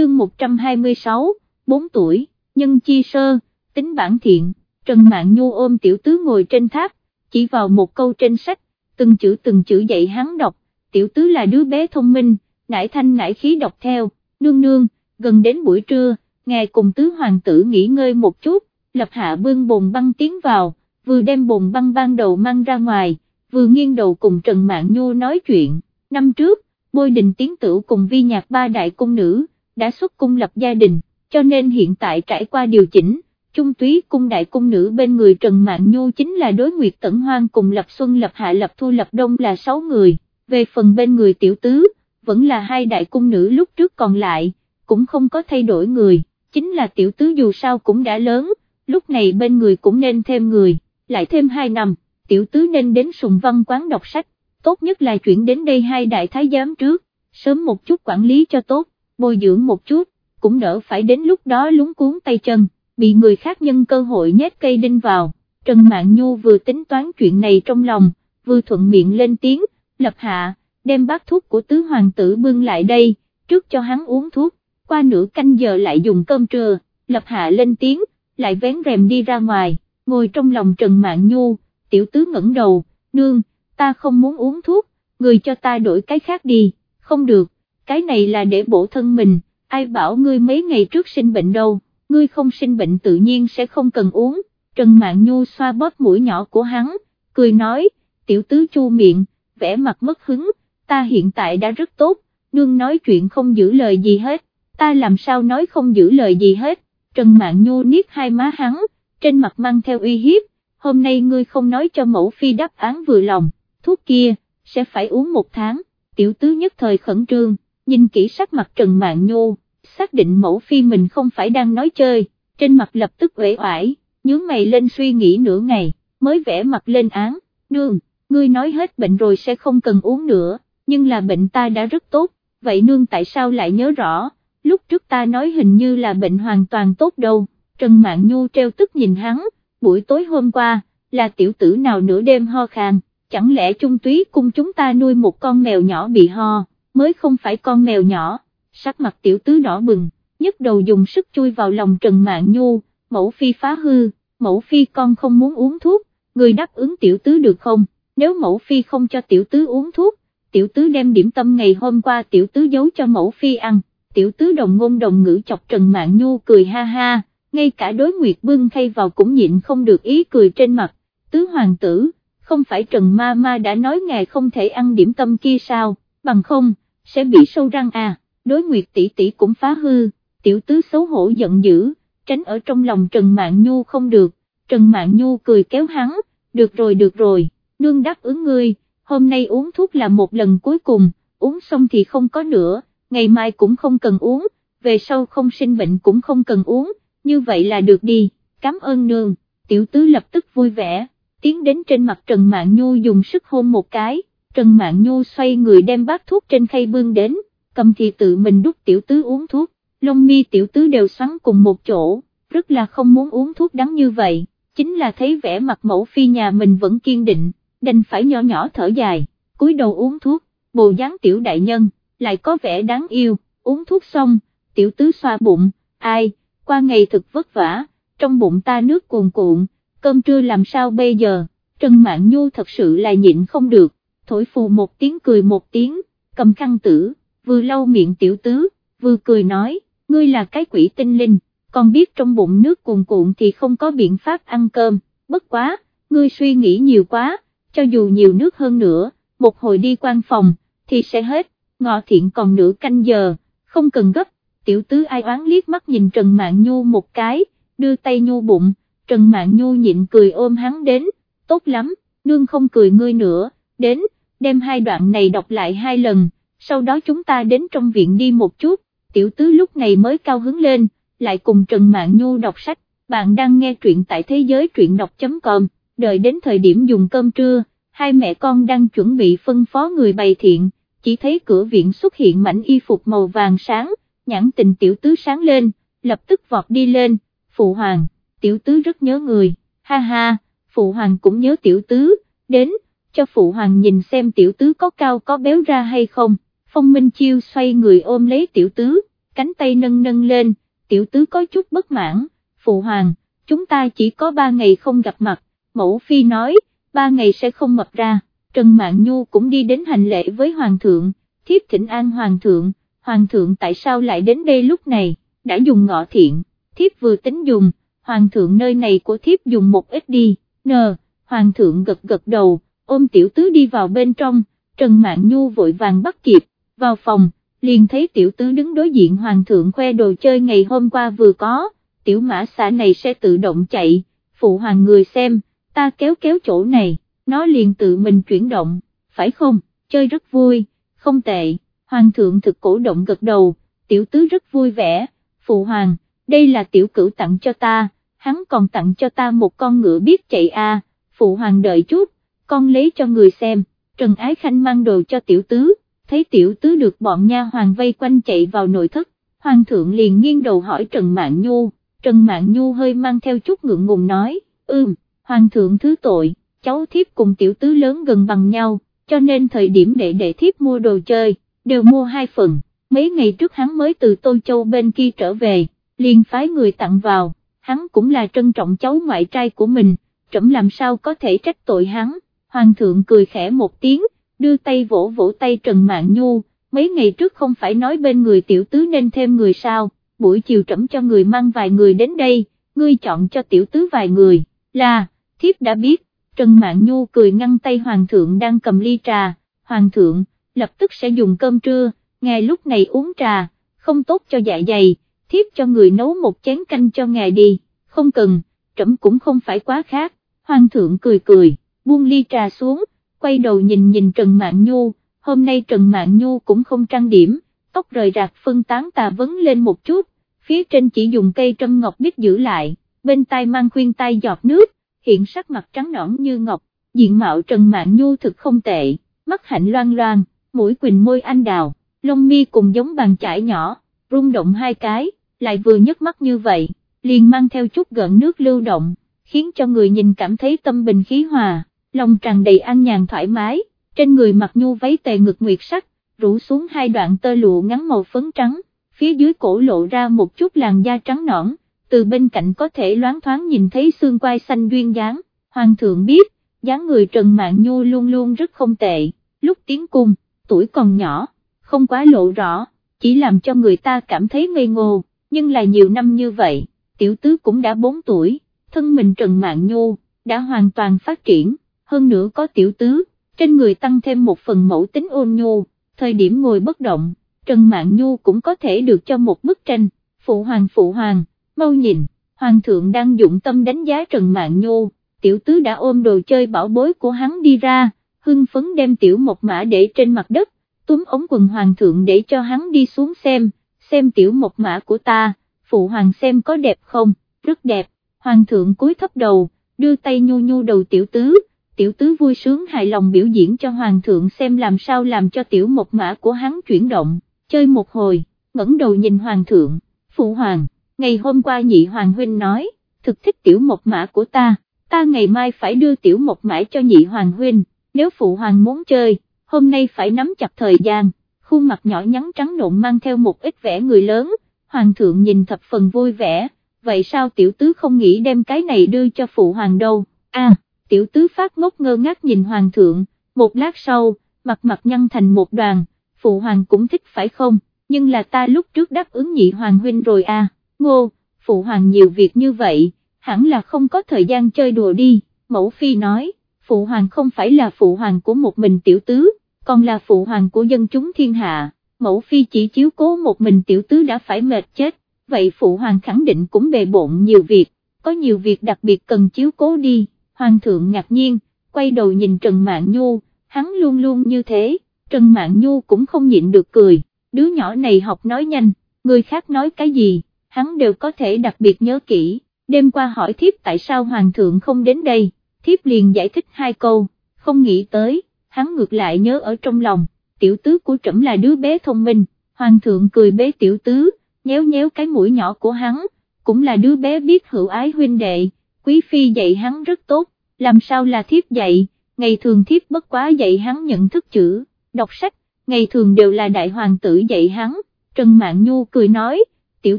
chương 126, 4 tuổi, nhân chi sơ, tính bản thiện, Trần mạng Nhu ôm tiểu tứ ngồi trên tháp, chỉ vào một câu trên sách, từng chữ từng chữ dạy hắn đọc, tiểu tứ là đứa bé thông minh, nải thanh nải khí đọc theo, nương nương, gần đến buổi trưa, ngài cùng tứ hoàng tử nghỉ ngơi một chút, lập hạ bưng bồn băng tiến vào, vừa đem bồn băng ban đầu mang ra ngoài, vừa nghiêng đầu cùng Trần mạng Nhu nói chuyện, năm trước, bôi đình tiến tử cùng vi nhạc ba đại cung nữ, đã xuất cung lập gia đình, cho nên hiện tại trải qua điều chỉnh, trung túy cung đại cung nữ bên người Trần Mạn Nhu chính là đối nguyệt tẩn hoang cùng lập xuân lập hạ lập thu lập đông là 6 người, về phần bên người tiểu tứ, vẫn là hai đại cung nữ lúc trước còn lại, cũng không có thay đổi người, chính là tiểu tứ dù sao cũng đã lớn, lúc này bên người cũng nên thêm người, lại thêm 2 năm, tiểu tứ nên đến sùng văn quán đọc sách, tốt nhất là chuyển đến đây hai đại thái giám trước, sớm một chút quản lý cho tốt, bồi dưỡng một chút, cũng đỡ phải đến lúc đó lúng cuốn tay chân, bị người khác nhân cơ hội nhét cây đinh vào, Trần Mạn Nhu vừa tính toán chuyện này trong lòng, vừa thuận miệng lên tiếng, lập hạ, đem bát thuốc của tứ hoàng tử bưng lại đây, trước cho hắn uống thuốc, qua nửa canh giờ lại dùng cơm trưa, lập hạ lên tiếng, lại vén rèm đi ra ngoài, ngồi trong lòng Trần Mạn Nhu, tiểu tứ ngẩng đầu, nương, ta không muốn uống thuốc, người cho ta đổi cái khác đi, không được, cái này là để bổ thân mình, ai bảo ngươi mấy ngày trước sinh bệnh đâu, ngươi không sinh bệnh tự nhiên sẽ không cần uống, Trần Mạn Nhu xoa bóp mũi nhỏ của hắn, cười nói, tiểu tứ chu miệng, vẻ mặt mất hứng, ta hiện tại đã rất tốt, nương nói chuyện không giữ lời gì hết, ta làm sao nói không giữ lời gì hết, Trần Mạn Nhu niết hai má hắn, trên mặt mang theo uy hiếp, hôm nay ngươi không nói cho mẫu phi đáp án vừa lòng, thuốc kia, sẽ phải uống một tháng, tiểu tứ nhất thời khẩn trương, nhìn kỹ sắc mặt Trần Mạn Nhu, xác định mẫu phi mình không phải đang nói chơi, trên mặt lập tức uể oải, nhướng mày lên suy nghĩ nửa ngày, mới vẽ mặt lên án, nương, ngươi nói hết bệnh rồi sẽ không cần uống nữa, nhưng là bệnh ta đã rất tốt, vậy nương tại sao lại nhớ rõ, lúc trước ta nói hình như là bệnh hoàn toàn tốt đâu, Trần Mạn Nhu treo tức nhìn hắn, buổi tối hôm qua, là tiểu tử nào nửa đêm ho khan, chẳng lẽ trung túy cung chúng ta nuôi một con mèo nhỏ bị ho, mới không phải con mèo nhỏ, sắc mặt tiểu tứ đỏ bừng, nhấc đầu dùng sức chui vào lòng Trần Mạn Nhu, mẫu phi phá hư, mẫu phi con không muốn uống thuốc, người đáp ứng tiểu tứ được không, nếu mẫu phi không cho tiểu tứ uống thuốc, tiểu tứ đem điểm tâm ngày hôm qua tiểu tứ giấu cho mẫu phi ăn, tiểu tứ đồng ngôn đồng ngữ chọc Trần Mạn Nhu cười ha ha, ngay cả đối nguyệt bưng khay vào cũng nhịn không được ý cười trên mặt, tứ hoàng tử, không phải Trần Ma Ma đã nói ngài không thể ăn điểm tâm kia sao, bằng không, sẽ bị sâu răng à, đối nguyệt tỷ tỷ cũng phá hư, tiểu tứ xấu hổ giận dữ, tránh ở trong lòng Trần Mạn Nhu không được, Trần Mạn Nhu cười kéo hắn, được rồi được rồi, nương đáp ứng ngươi, hôm nay uống thuốc là một lần cuối cùng, uống xong thì không có nữa, ngày mai cũng không cần uống, về sau không sinh bệnh cũng không cần uống, như vậy là được đi, cảm ơn nương, tiểu tứ lập tức vui vẻ, tiến đến trên mặt Trần Mạn Nhu dùng sức hôn một cái, Trần Mạn Nhu xoay người đem bát thuốc trên khay bưng đến, cầm thì tự mình đút tiểu tứ uống thuốc, lông mi tiểu tứ đều xoắn cùng một chỗ, rất là không muốn uống thuốc đắng như vậy, chính là thấy vẻ mặt mẫu phi nhà mình vẫn kiên định, đành phải nhỏ nhỏ thở dài, cúi đầu uống thuốc, bồ dáng tiểu đại nhân, lại có vẻ đáng yêu, uống thuốc xong, tiểu tứ xoa bụng, ai, qua ngày thực vất vả, trong bụng ta nước cuồn cuộn, cơm trưa làm sao bây giờ, Trần Mạn Nhu thật sự là nhịn không được, thổi phù một tiếng cười một tiếng, cầm khăn tử, vừa lau miệng tiểu tứ, vừa cười nói, ngươi là cái quỷ tinh linh, còn biết trong bụng nước cuồn cuộn thì không có biện pháp ăn cơm, bất quá, ngươi suy nghĩ nhiều quá, cho dù nhiều nước hơn nữa, một hồi đi quan phòng, thì sẽ hết, ngọ thiện còn nửa canh giờ, không cần gấp, tiểu tứ ai oán liếc mắt nhìn Trần Mạn Nhu một cái, đưa tay nhu bụng, Trần Mạn Nhu nhịn cười ôm hắn đến, tốt lắm, nương không cười ngươi nữa, đến, đem hai đoạn này đọc lại hai lần, sau đó chúng ta đến trong viện đi một chút, tiểu tứ lúc này mới cao hứng lên, lại cùng Trần Mạn Nhu đọc sách, bạn đang nghe truyện tại thế giới truyện đọc.com, đợi đến thời điểm dùng cơm trưa, hai mẹ con đang chuẩn bị phân phó người bày thiện, chỉ thấy cửa viện xuất hiện mảnh y phục màu vàng sáng, nhãn tình tiểu tứ sáng lên, lập tức vọt đi lên, phụ hoàng, tiểu tứ rất nhớ người, ha ha, phụ hoàng cũng nhớ tiểu tứ, đến, cho phụ hoàng nhìn xem tiểu tứ có cao có béo ra hay không, phong minh chiêu xoay người ôm lấy tiểu tứ, cánh tay nâng nâng lên, tiểu tứ có chút bất mãn, phụ hoàng, chúng ta chỉ có ba ngày không gặp mặt, mẫu phi nói, ba ngày sẽ không mập ra, Trần Mạn Nhu cũng đi đến hành lễ với hoàng thượng, thiếp thỉnh an hoàng thượng, hoàng thượng tại sao lại đến đây lúc này, đã dùng ngọ thiện, thiếp vừa tính dùng, hoàng thượng nơi này của thiếp dùng một ít đi, nờ, hoàng thượng gật gật đầu, ôm tiểu tứ đi vào bên trong, Trần Mạn Nhu vội vàng bắt kịp, vào phòng, liền thấy tiểu tứ đứng đối diện hoàng thượng khoe đồ chơi ngày hôm qua vừa có, tiểu mã xã này sẽ tự động chạy, phụ hoàng người xem, ta kéo kéo chỗ này, nó liền tự mình chuyển động, phải không, chơi rất vui, không tệ, hoàng thượng thực cổ động gật đầu, tiểu tứ rất vui vẻ, phụ hoàng, đây là tiểu cửu tặng cho ta, hắn còn tặng cho ta một con ngựa biết chạy a. phụ hoàng đợi chút, con lấy cho người xem, Trần Ái Khanh mang đồ cho tiểu tứ, thấy tiểu tứ được bọn nha hoàng vây quanh chạy vào nội thất, hoàng thượng liền nghiêng đầu hỏi Trần Mạn Nhu, Trần Mạn Nhu hơi mang theo chút ngượng ngùng nói, ưm, hoàng thượng thứ tội, cháu thiếp cùng tiểu tứ lớn gần bằng nhau, cho nên thời điểm để để thiếp mua đồ chơi, đều mua hai phần, mấy ngày trước hắn mới từ Tô Châu bên kia trở về, liền phái người tặng vào, hắn cũng là trân trọng cháu ngoại trai của mình, trẫm làm sao có thể trách tội hắn, hoàng thượng cười khẽ một tiếng, đưa tay vỗ vỗ tay Trần Mạn Nhu, mấy ngày trước không phải nói bên người tiểu tứ nên thêm người sao, buổi chiều trẫm cho người mang vài người đến đây, ngươi chọn cho tiểu tứ vài người, là, thiếp đã biết, Trần Mạn Nhu cười ngăn tay hoàng thượng đang cầm ly trà, hoàng thượng, lập tức sẽ dùng cơm trưa, ngài lúc này uống trà, không tốt cho dạ dày, thiếp cho người nấu một chén canh cho ngài đi, không cần, trẫm cũng không phải quá khác, hoàng thượng cười cười, buông ly trà xuống, quay đầu nhìn nhìn Trần Mạn Nhu, hôm nay Trần Mạn Nhu cũng không trang điểm, tóc rời rạc phân tán tà vấn lên một chút, phía trên chỉ dùng cây trâm ngọc biết giữ lại, bên tai mang khuyên tai giọt nước, hiện sắc mặt trắng nõn như ngọc, diện mạo Trần Mạn Nhu thực không tệ, mắt hạnh loan loan, mũi quỳnh môi anh đào, lông mi cùng giống bàn chải nhỏ, rung động hai cái, lại vừa nhấc mắt như vậy, liền mang theo chút gợn nước lưu động, khiến cho người nhìn cảm thấy tâm bình khí hòa, lòng tràn đầy an nhàn thoải mái, trên người mặc nhu váy tề ngực nguyệt sắc, rủ xuống hai đoạn tơ lụa ngắn màu phấn trắng, phía dưới cổ lộ ra một chút làn da trắng nõn, từ bên cạnh có thể loáng thoáng nhìn thấy xương quai xanh duyên dáng, hoàng thượng biết, dáng người Trần Mạn Nhu luôn luôn rất không tệ, lúc tiến cung, tuổi còn nhỏ, không quá lộ rõ, chỉ làm cho người ta cảm thấy ngây ngô, nhưng là nhiều năm như vậy, tiểu tứ cũng đã 4 tuổi, thân mình Trần Mạn Nhu, đã hoàn toàn phát triển, hơn nữa có tiểu tứ, trên người tăng thêm một phần mẫu tính ôn nhu, thời điểm ngồi bất động, Trần Mạn Nhu cũng có thể được cho một bức tranh, phụ hoàng phụ hoàng, mau nhìn, hoàng thượng đang dụng tâm đánh giá Trần Mạn Nhu, tiểu tứ đã ôm đồ chơi bảo bối của hắn đi ra, hưng phấn đem tiểu một mã để trên mặt đất, túm ống quần hoàng thượng để cho hắn đi xuống xem, xem tiểu một mã của ta, phụ hoàng xem có đẹp không, rất đẹp, hoàng thượng cúi thấp đầu, đưa tay nhu nhu đầu tiểu tứ, tiểu tứ vui sướng hài lòng biểu diễn cho hoàng thượng xem làm sao làm cho tiểu một mã của hắn chuyển động, chơi một hồi, ngẩng đầu nhìn hoàng thượng, phụ hoàng, ngày hôm qua nhị hoàng huynh nói, thực thích tiểu một mã của ta, ta ngày mai phải đưa tiểu một mã cho nhị hoàng huynh, nếu phụ hoàng muốn chơi, hôm nay phải nắm chặt thời gian, khuôn mặt nhỏ nhắn trắng nộn mang theo một ít vẻ người lớn, hoàng thượng nhìn thập phần vui vẻ, vậy sao tiểu tứ không nghĩ đem cái này đưa cho phụ hoàng đâu, a tiểu tứ phát ngốc ngơ ngác nhìn hoàng thượng, một lát sau, mặt mặt nhăn thành một đoàn, phụ hoàng cũng thích phải không, nhưng là ta lúc trước đáp ứng nhị hoàng huynh rồi à, ngô, phụ hoàng nhiều việc như vậy, hẳn là không có thời gian chơi đùa đi, mẫu phi nói, phụ hoàng không phải là phụ hoàng của một mình tiểu tứ, còn là phụ hoàng của dân chúng thiên hạ, mẫu phi chỉ chiếu cố một mình tiểu tứ đã phải mệt chết, vậy phụ hoàng khẳng định cũng bề bộn nhiều việc, có nhiều việc đặc biệt cần chiếu cố đi. Hoàng thượng ngạc nhiên, quay đầu nhìn Trần Mạn Nhu, hắn luôn luôn như thế, Trần Mạn Nhu cũng không nhịn được cười, đứa nhỏ này học nói nhanh, người khác nói cái gì, hắn đều có thể đặc biệt nhớ kỹ, đêm qua hỏi thiếp tại sao Hoàng thượng không đến đây, thiếp liền giải thích hai câu, không nghĩ tới, hắn ngược lại nhớ ở trong lòng, tiểu tứ của trẫm là đứa bé thông minh, Hoàng thượng cười bế tiểu tứ, nhéo nhéo cái mũi nhỏ của hắn, cũng là đứa bé biết hữu ái huynh đệ quý phi dạy hắn rất tốt, làm sao là thiếp dạy, ngày thường thiếp bất quá dạy hắn nhận thức chữ, đọc sách, ngày thường đều là đại hoàng tử dạy hắn, Trần Mạn Nhu cười nói, tiểu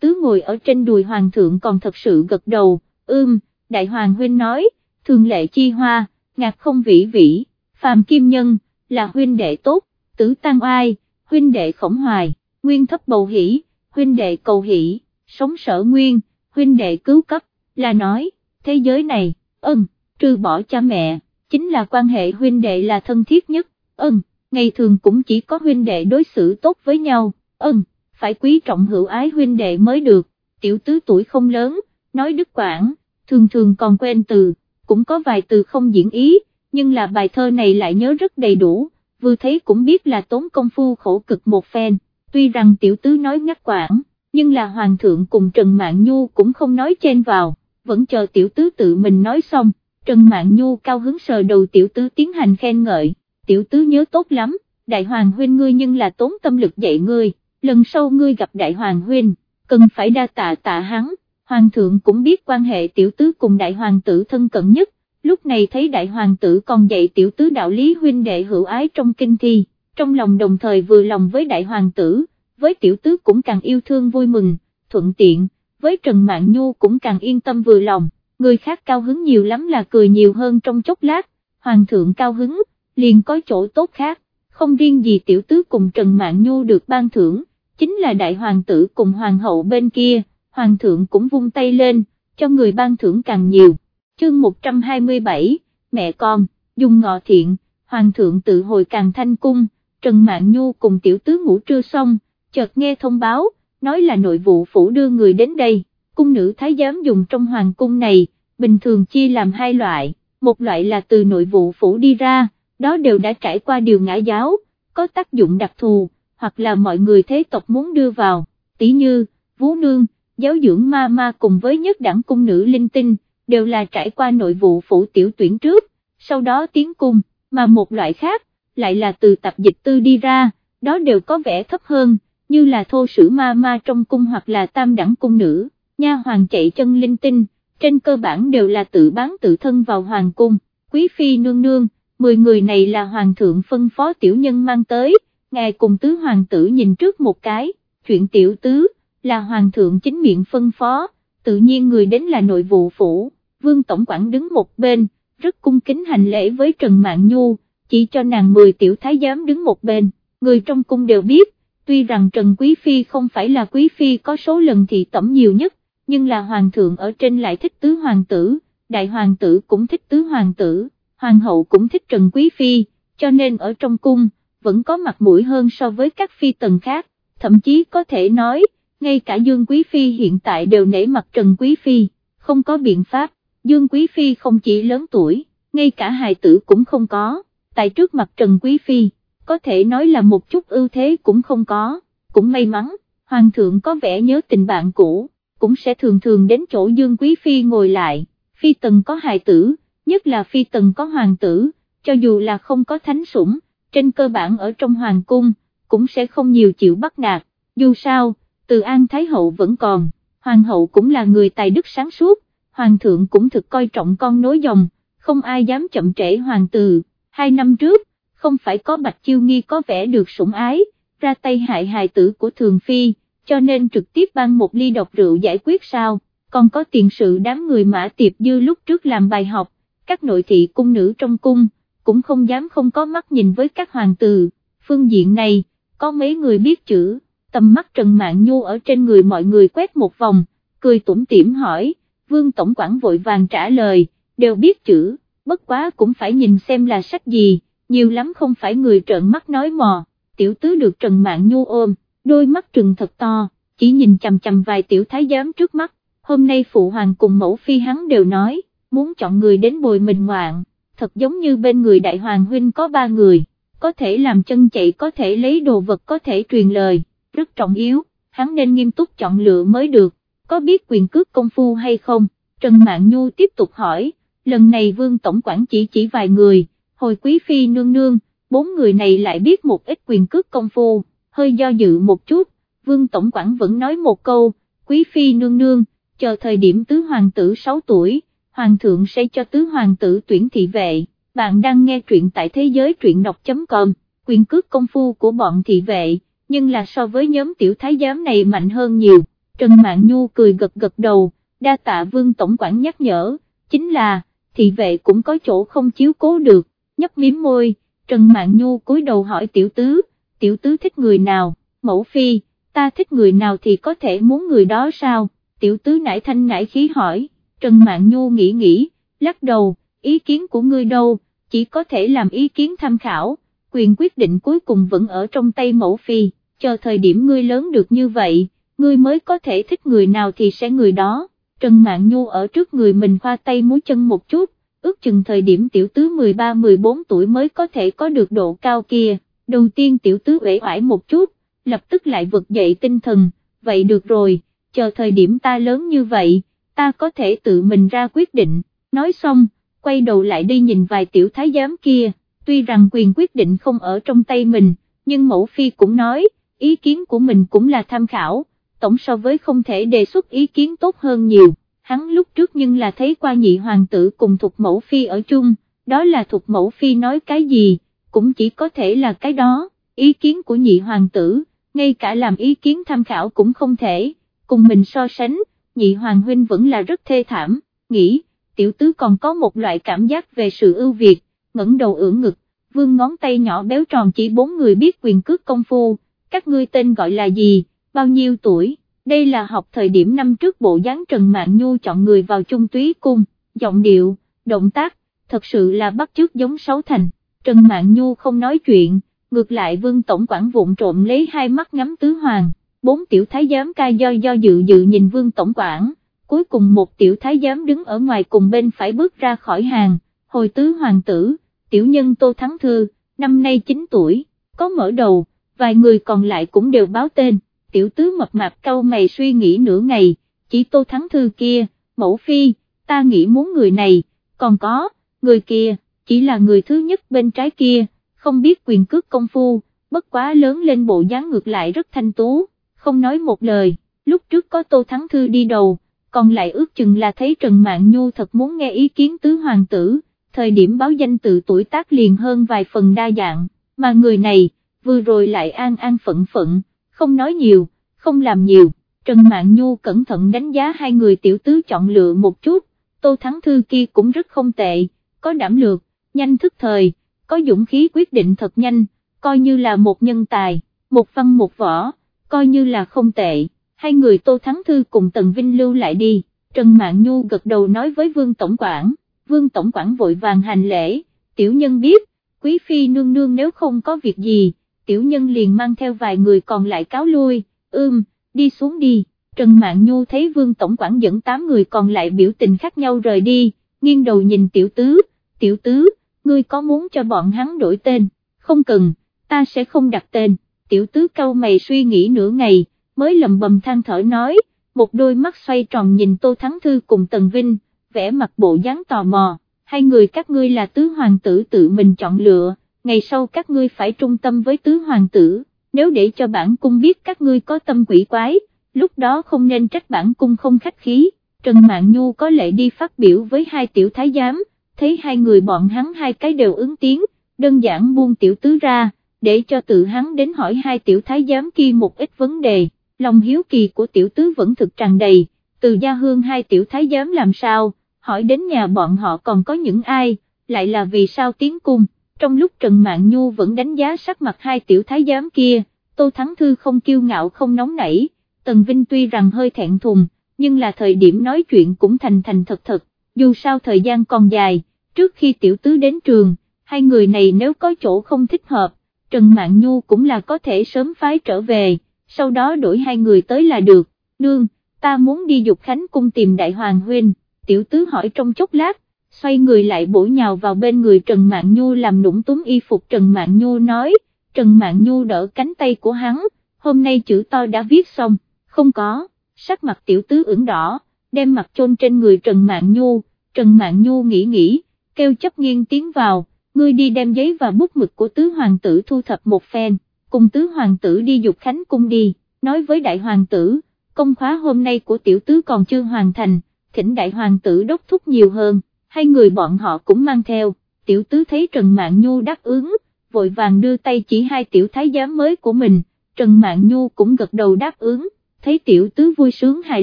tứ ngồi ở trên đùi hoàng thượng còn thật sự gật đầu, ưm, đại hoàng huynh nói, thường lệ chi hoa, ngạc không vĩ vĩ, phàm kim nhân, là huynh đệ tốt, tử tăng oai, huynh đệ khổng hoài, nguyên thấp bầu hỷ, huynh đệ cầu hỷ, sống sở nguyên, huynh đệ cứu cấp, là nói, thế giới này, ân, trừ bỏ cha mẹ, chính là quan hệ huynh đệ là thân thiết nhất, ân, ngày thường cũng chỉ có huynh đệ đối xử tốt với nhau, ân, phải quý trọng hữu ái huynh đệ mới được, tiểu tứ tuổi không lớn, nói đức quảng, thường thường còn quen từ, cũng có vài từ không diễn ý, nhưng là bài thơ này lại nhớ rất đầy đủ, vừa thấy cũng biết là tốn công phu khổ cực một phen, tuy rằng tiểu tứ nói ngắt quảng, nhưng là hoàng thượng cùng Trần mạng Nhu cũng không nói chen vào, vẫn chờ tiểu tứ tự mình nói xong, Trần Mạn Nhu cao hứng sờ đầu tiểu tứ tiến hành khen ngợi, tiểu tứ nhớ tốt lắm, đại hoàng huynh ngươi nhưng là tốn tâm lực dạy ngươi, lần sau ngươi gặp đại hoàng huynh, cần phải đa tạ tạ hắn, hoàng thượng cũng biết quan hệ tiểu tứ cùng đại hoàng tử thân cận nhất, lúc này thấy đại hoàng tử còn dạy tiểu tứ đạo lý huynh đệ hữu ái trong kinh thi, trong lòng đồng thời vừa lòng với đại hoàng tử, với tiểu tứ cũng càng yêu thương vui mừng, thuận tiện, với Trần Mạn Nhu cũng càng yên tâm vừa lòng, người khác cao hứng nhiều lắm là cười nhiều hơn trong chốc lát, hoàng thượng cao hứng, liền có chỗ tốt khác, không riêng gì tiểu tứ cùng Trần Mạn Nhu được ban thưởng, chính là đại hoàng tử cùng hoàng hậu bên kia, hoàng thượng cũng vung tay lên, cho người ban thưởng càng nhiều. Chương 127, mẹ con, dùng ngọ thiện, hoàng thượng tự hồi càng thanh cung, Trần Mạn Nhu cùng tiểu tứ ngủ trưa xong, chợt nghe thông báo, nói là nội vụ phủ đưa người đến đây, cung nữ thái giám dùng trong hoàng cung này, bình thường chia làm hai loại, một loại là từ nội vụ phủ đi ra, đó đều đã trải qua điều ngã giáo, có tác dụng đặc thù, hoặc là mọi người thế tộc muốn đưa vào, tỷ như, vú Nương, giáo dưỡng ma ma cùng với nhất đẳng cung nữ linh tinh, đều là trải qua nội vụ phủ tiểu tuyển trước, sau đó tiến cung, mà một loại khác, lại là từ tập dịch tư đi ra, đó đều có vẻ thấp hơn, như là thô sử ma ma trong cung hoặc là tam đẳng cung nữ, nha hoàng chạy chân linh tinh, trên cơ bản đều là tự bán tự thân vào hoàng cung, quý phi nương nương, 10 người này là hoàng thượng phân phó tiểu nhân mang tới, ngài cùng tứ hoàng tử nhìn trước một cái, chuyện tiểu tứ, là hoàng thượng chính miệng phân phó, tự nhiên người đến là nội vụ phủ, vương tổng quản đứng một bên, rất cung kính hành lễ với Trần mạng Nhu, chỉ cho nàng 10 tiểu thái giám đứng một bên, người trong cung đều biết, tuy rằng Trần Quý Phi không phải là Quý Phi có số lần thị tẩm nhiều nhất, nhưng là hoàng thượng ở trên lại thích tứ hoàng tử, đại hoàng tử cũng thích tứ hoàng tử, hoàng hậu cũng thích Trần Quý Phi, cho nên ở trong cung, vẫn có mặt mũi hơn so với các phi tần khác, thậm chí có thể nói, ngay cả Dương Quý Phi hiện tại đều nể mặt Trần Quý Phi, không có biện pháp, Dương Quý Phi không chỉ lớn tuổi, ngay cả hài tử cũng không có, tại trước mặt Trần Quý Phi, có thể nói là một chút ưu thế cũng không có, cũng may mắn, Hoàng thượng có vẻ nhớ tình bạn cũ, cũng sẽ thường thường đến chỗ Dương Quý Phi ngồi lại, Phi Tần có hài tử, nhất là Phi Tần có hoàng tử, cho dù là không có thánh sủng, trên cơ bản ở trong hoàng cung, cũng sẽ không nhiều chịu bắt nạt, dù sao, từ An Thái Hậu vẫn còn, hoàng hậu cũng là người tài đức sáng suốt, hoàng thượng cũng thực coi trọng con nối dòng, không ai dám chậm trễ hoàng tử, hai năm trước, không phải có Bạch Chiêu Nghi có vẻ được sủng ái, ra tay hại hài tử của Thường Phi, cho nên trực tiếp ban một ly độc rượu giải quyết sao, còn có tiền sự đám người mã tiệp dư lúc trước làm bài học, các nội thị cung nữ trong cung, cũng không dám không có mắt nhìn với các hoàng tử, phương diện này, có mấy người biết chữ, tầm mắt Trần mạng Nhu ở trên người mọi người quét một vòng, cười tủm tỉm hỏi, vương tổng quản vội vàng trả lời, đều biết chữ, bất quá cũng phải nhìn xem là sách gì, nhiều lắm không phải người trợn mắt nói mò, tiểu tứ được Trần Mạn Nhu ôm, đôi mắt trừng thật to, chỉ nhìn chầm chầm vài tiểu thái giám trước mắt, hôm nay phụ hoàng cùng mẫu phi hắn đều nói, muốn chọn người đến bồi mình ngoạn, thật giống như bên người đại hoàng huynh có ba người, có thể làm chân chạy có thể lấy đồ vật có thể truyền lời, rất trọng yếu, hắn nên nghiêm túc chọn lựa mới được, có biết quyền cước công phu hay không, Trần Mạn Nhu tiếp tục hỏi, lần này vương tổng quản chỉ chỉ vài người, hồi quý phi nương nương, bốn người này lại biết một ít quyền cước công phu, hơi do dự một chút, vương tổng quản vẫn nói một câu, quý phi nương nương, chờ thời điểm tứ hoàng tử 6 tuổi, hoàng thượng sẽ cho tứ hoàng tử tuyển thị vệ, bạn đang nghe truyện tại thế giới truyện đọc.com, quyền cước công phu của bọn thị vệ, nhưng là so với nhóm tiểu thái giám này mạnh hơn nhiều, Trần mạng Nhu cười gật gật đầu, đa tạ vương tổng quản nhắc nhở, chính là, thị vệ cũng có chỗ không chiếu cố được, nhấp miếm môi, Trần Mạn Nhu cúi đầu hỏi tiểu tứ, tiểu tứ thích người nào, mẫu phi, ta thích người nào thì có thể muốn người đó sao, tiểu tứ nải thanh nải khí hỏi, Trần Mạn Nhu nghĩ nghĩ, lắc đầu, ý kiến của ngươi đâu, chỉ có thể làm ý kiến tham khảo, quyền quyết định cuối cùng vẫn ở trong tay mẫu phi, chờ thời điểm ngươi lớn được như vậy, ngươi mới có thể thích người nào thì sẽ người đó. Trần Mạn Nhu ở trước người mình khoa tay múi chân một chút, ước chừng thời điểm tiểu tứ 13-14 tuổi mới có thể có được độ cao kia, đầu tiên tiểu tứ uể oải một chút, lập tức lại vực dậy tinh thần, vậy được rồi, chờ thời điểm ta lớn như vậy, ta có thể tự mình ra quyết định, nói xong, quay đầu lại đi nhìn vài tiểu thái giám kia, tuy rằng quyền quyết định không ở trong tay mình, nhưng mẫu phi cũng nói, ý kiến của mình cũng là tham khảo. Tổng so với không thể đề xuất ý kiến tốt hơn nhiều, hắn lúc trước nhưng là thấy qua nhị hoàng tử cùng thuộc mẫu phi ở chung, đó là thuộc mẫu phi nói cái gì, cũng chỉ có thể là cái đó, ý kiến của nhị hoàng tử, ngay cả làm ý kiến tham khảo cũng không thể, cùng mình so sánh, nhị hoàng huynh vẫn là rất thê thảm, nghĩ, tiểu tứ còn có một loại cảm giác về sự ưu việt, ngẩng đầu ưỡn ngực, vương ngón tay nhỏ béo tròn chỉ bốn người biết quyền cước công phu, các ngươi tên gọi là gì? bao nhiêu tuổi, đây là học thời điểm năm trước bộ dáng Trần Mạn Nhu chọn người vào trung túy cung, giọng điệu, động tác, thật sự là bắt chước giống Sáu Thành, Trần Mạn Nhu không nói chuyện, ngược lại vương tổng quản vụn trộm lấy hai mắt ngắm tứ hoàng, bốn tiểu thái giám ca do do dự dự nhìn vương tổng quản, cuối cùng một tiểu thái giám đứng ở ngoài cùng bên phải bước ra khỏi hàng, hồi tứ hoàng tử, tiểu nhân Tô Thắng Thư, năm nay 9 tuổi, có mở đầu, vài người còn lại cũng đều báo tên tiểu tứ mập mạp câu mày suy nghĩ nửa ngày, chỉ tô thắng thư kia, mẫu phi, ta nghĩ muốn người này, còn có, người kia, chỉ là người thứ nhất bên trái kia, không biết quyền cước công phu, bất quá lớn lên bộ dáng ngược lại rất thanh tú, không nói một lời, lúc trước có tô thắng thư đi đầu, còn lại ước chừng là thấy Trần mạng Nhu thật muốn nghe ý kiến tứ hoàng tử, thời điểm báo danh tự tuổi tác liền hơn vài phần đa dạng, mà người này, vừa rồi lại an an phận phận, không nói nhiều, không làm nhiều, Trần Mạn Nhu cẩn thận đánh giá hai người tiểu tứ chọn lựa một chút, Tô Thắng Thư kia cũng rất không tệ, có đảm lược, nhanh thức thời, có dũng khí quyết định thật nhanh, coi như là một nhân tài, một văn một võ, coi như là không tệ, hai người Tô Thắng Thư cùng Tần Vinh lưu lại đi, Trần Mạn Nhu gật đầu nói với Vương Tổng quản, Vương Tổng quản vội vàng hành lễ, tiểu nhân biết, Quý Phi nương nương nếu không có việc gì, tiểu nhân liền mang theo vài người còn lại cáo lui, ưm, đi xuống đi, Trần mạng Nhu thấy Vương Tổng quản dẫn 8 người còn lại biểu tình khác nhau rời đi, nghiêng đầu nhìn tiểu tứ, tiểu tứ, ngươi có muốn cho bọn hắn đổi tên, không cần, ta sẽ không đặt tên, tiểu tứ cau mày suy nghĩ nửa ngày, mới lầm bầm than thở nói, một đôi mắt xoay tròn nhìn Tô Thắng Thư cùng Tần Vinh, vẽ mặt bộ dáng tò mò, hai người các ngươi là tứ hoàng tử tự mình chọn lựa ngày sau các ngươi phải trung tâm với tứ hoàng tử, nếu để cho bản cung biết các ngươi có tâm quỷ quái, lúc đó không nên trách bản cung không khách khí, Trần Mạn Nhu có lệ đi phát biểu với hai tiểu thái giám, thấy hai người bọn hắn hai cái đều ứng tiếng, đơn giản buông tiểu tứ ra, để cho tự hắn đến hỏi hai tiểu thái giám kia một ít vấn đề, lòng hiếu kỳ của tiểu tứ vẫn thực tràn đầy, từ gia hương hai tiểu thái giám làm sao, hỏi đến nhà bọn họ còn có những ai, lại là vì sao tiến cung trong lúc Trần Mạn Nhu vẫn đánh giá sắc mặt hai tiểu thái giám kia, Tô Thắng Thư không kiêu ngạo không nóng nảy, Tần Vinh tuy rằng hơi thẹn thùng, nhưng là thời điểm nói chuyện cũng thành thành thật thật, dù sao thời gian còn dài, trước khi tiểu tứ đến trường, hai người này nếu có chỗ không thích hợp, Trần Mạn Nhu cũng là có thể sớm phái trở về, sau đó đổi hai người tới là được, nương, ta muốn đi dục khánh cung tìm đại hoàng huynh, tiểu tứ hỏi trong chốc lát, xoay người lại bổ nhào vào bên người Trần Mạn Nhu làm nũng túm y phục Trần Mạn Nhu nói, Trần Mạn Nhu đỡ cánh tay của hắn, hôm nay chữ to đã viết xong, không có, sắc mặt tiểu tứ ửng đỏ, đem mặt chôn trên người Trần Mạn Nhu, Trần Mạn Nhu nghĩ nghĩ, kêu chấp nghiêng tiến vào, ngươi đi đem giấy và bút mực của tứ hoàng tử thu thập một phen, cùng tứ hoàng tử đi dục khánh cung đi, nói với đại hoàng tử, công khóa hôm nay của tiểu tứ còn chưa hoàn thành, thỉnh đại hoàng tử đốc thúc nhiều hơn hai người bọn họ cũng mang theo, tiểu tứ thấy Trần Mạn Nhu đáp ứng, vội vàng đưa tay chỉ hai tiểu thái giám mới của mình, Trần Mạn Nhu cũng gật đầu đáp ứng, thấy tiểu tứ vui sướng hài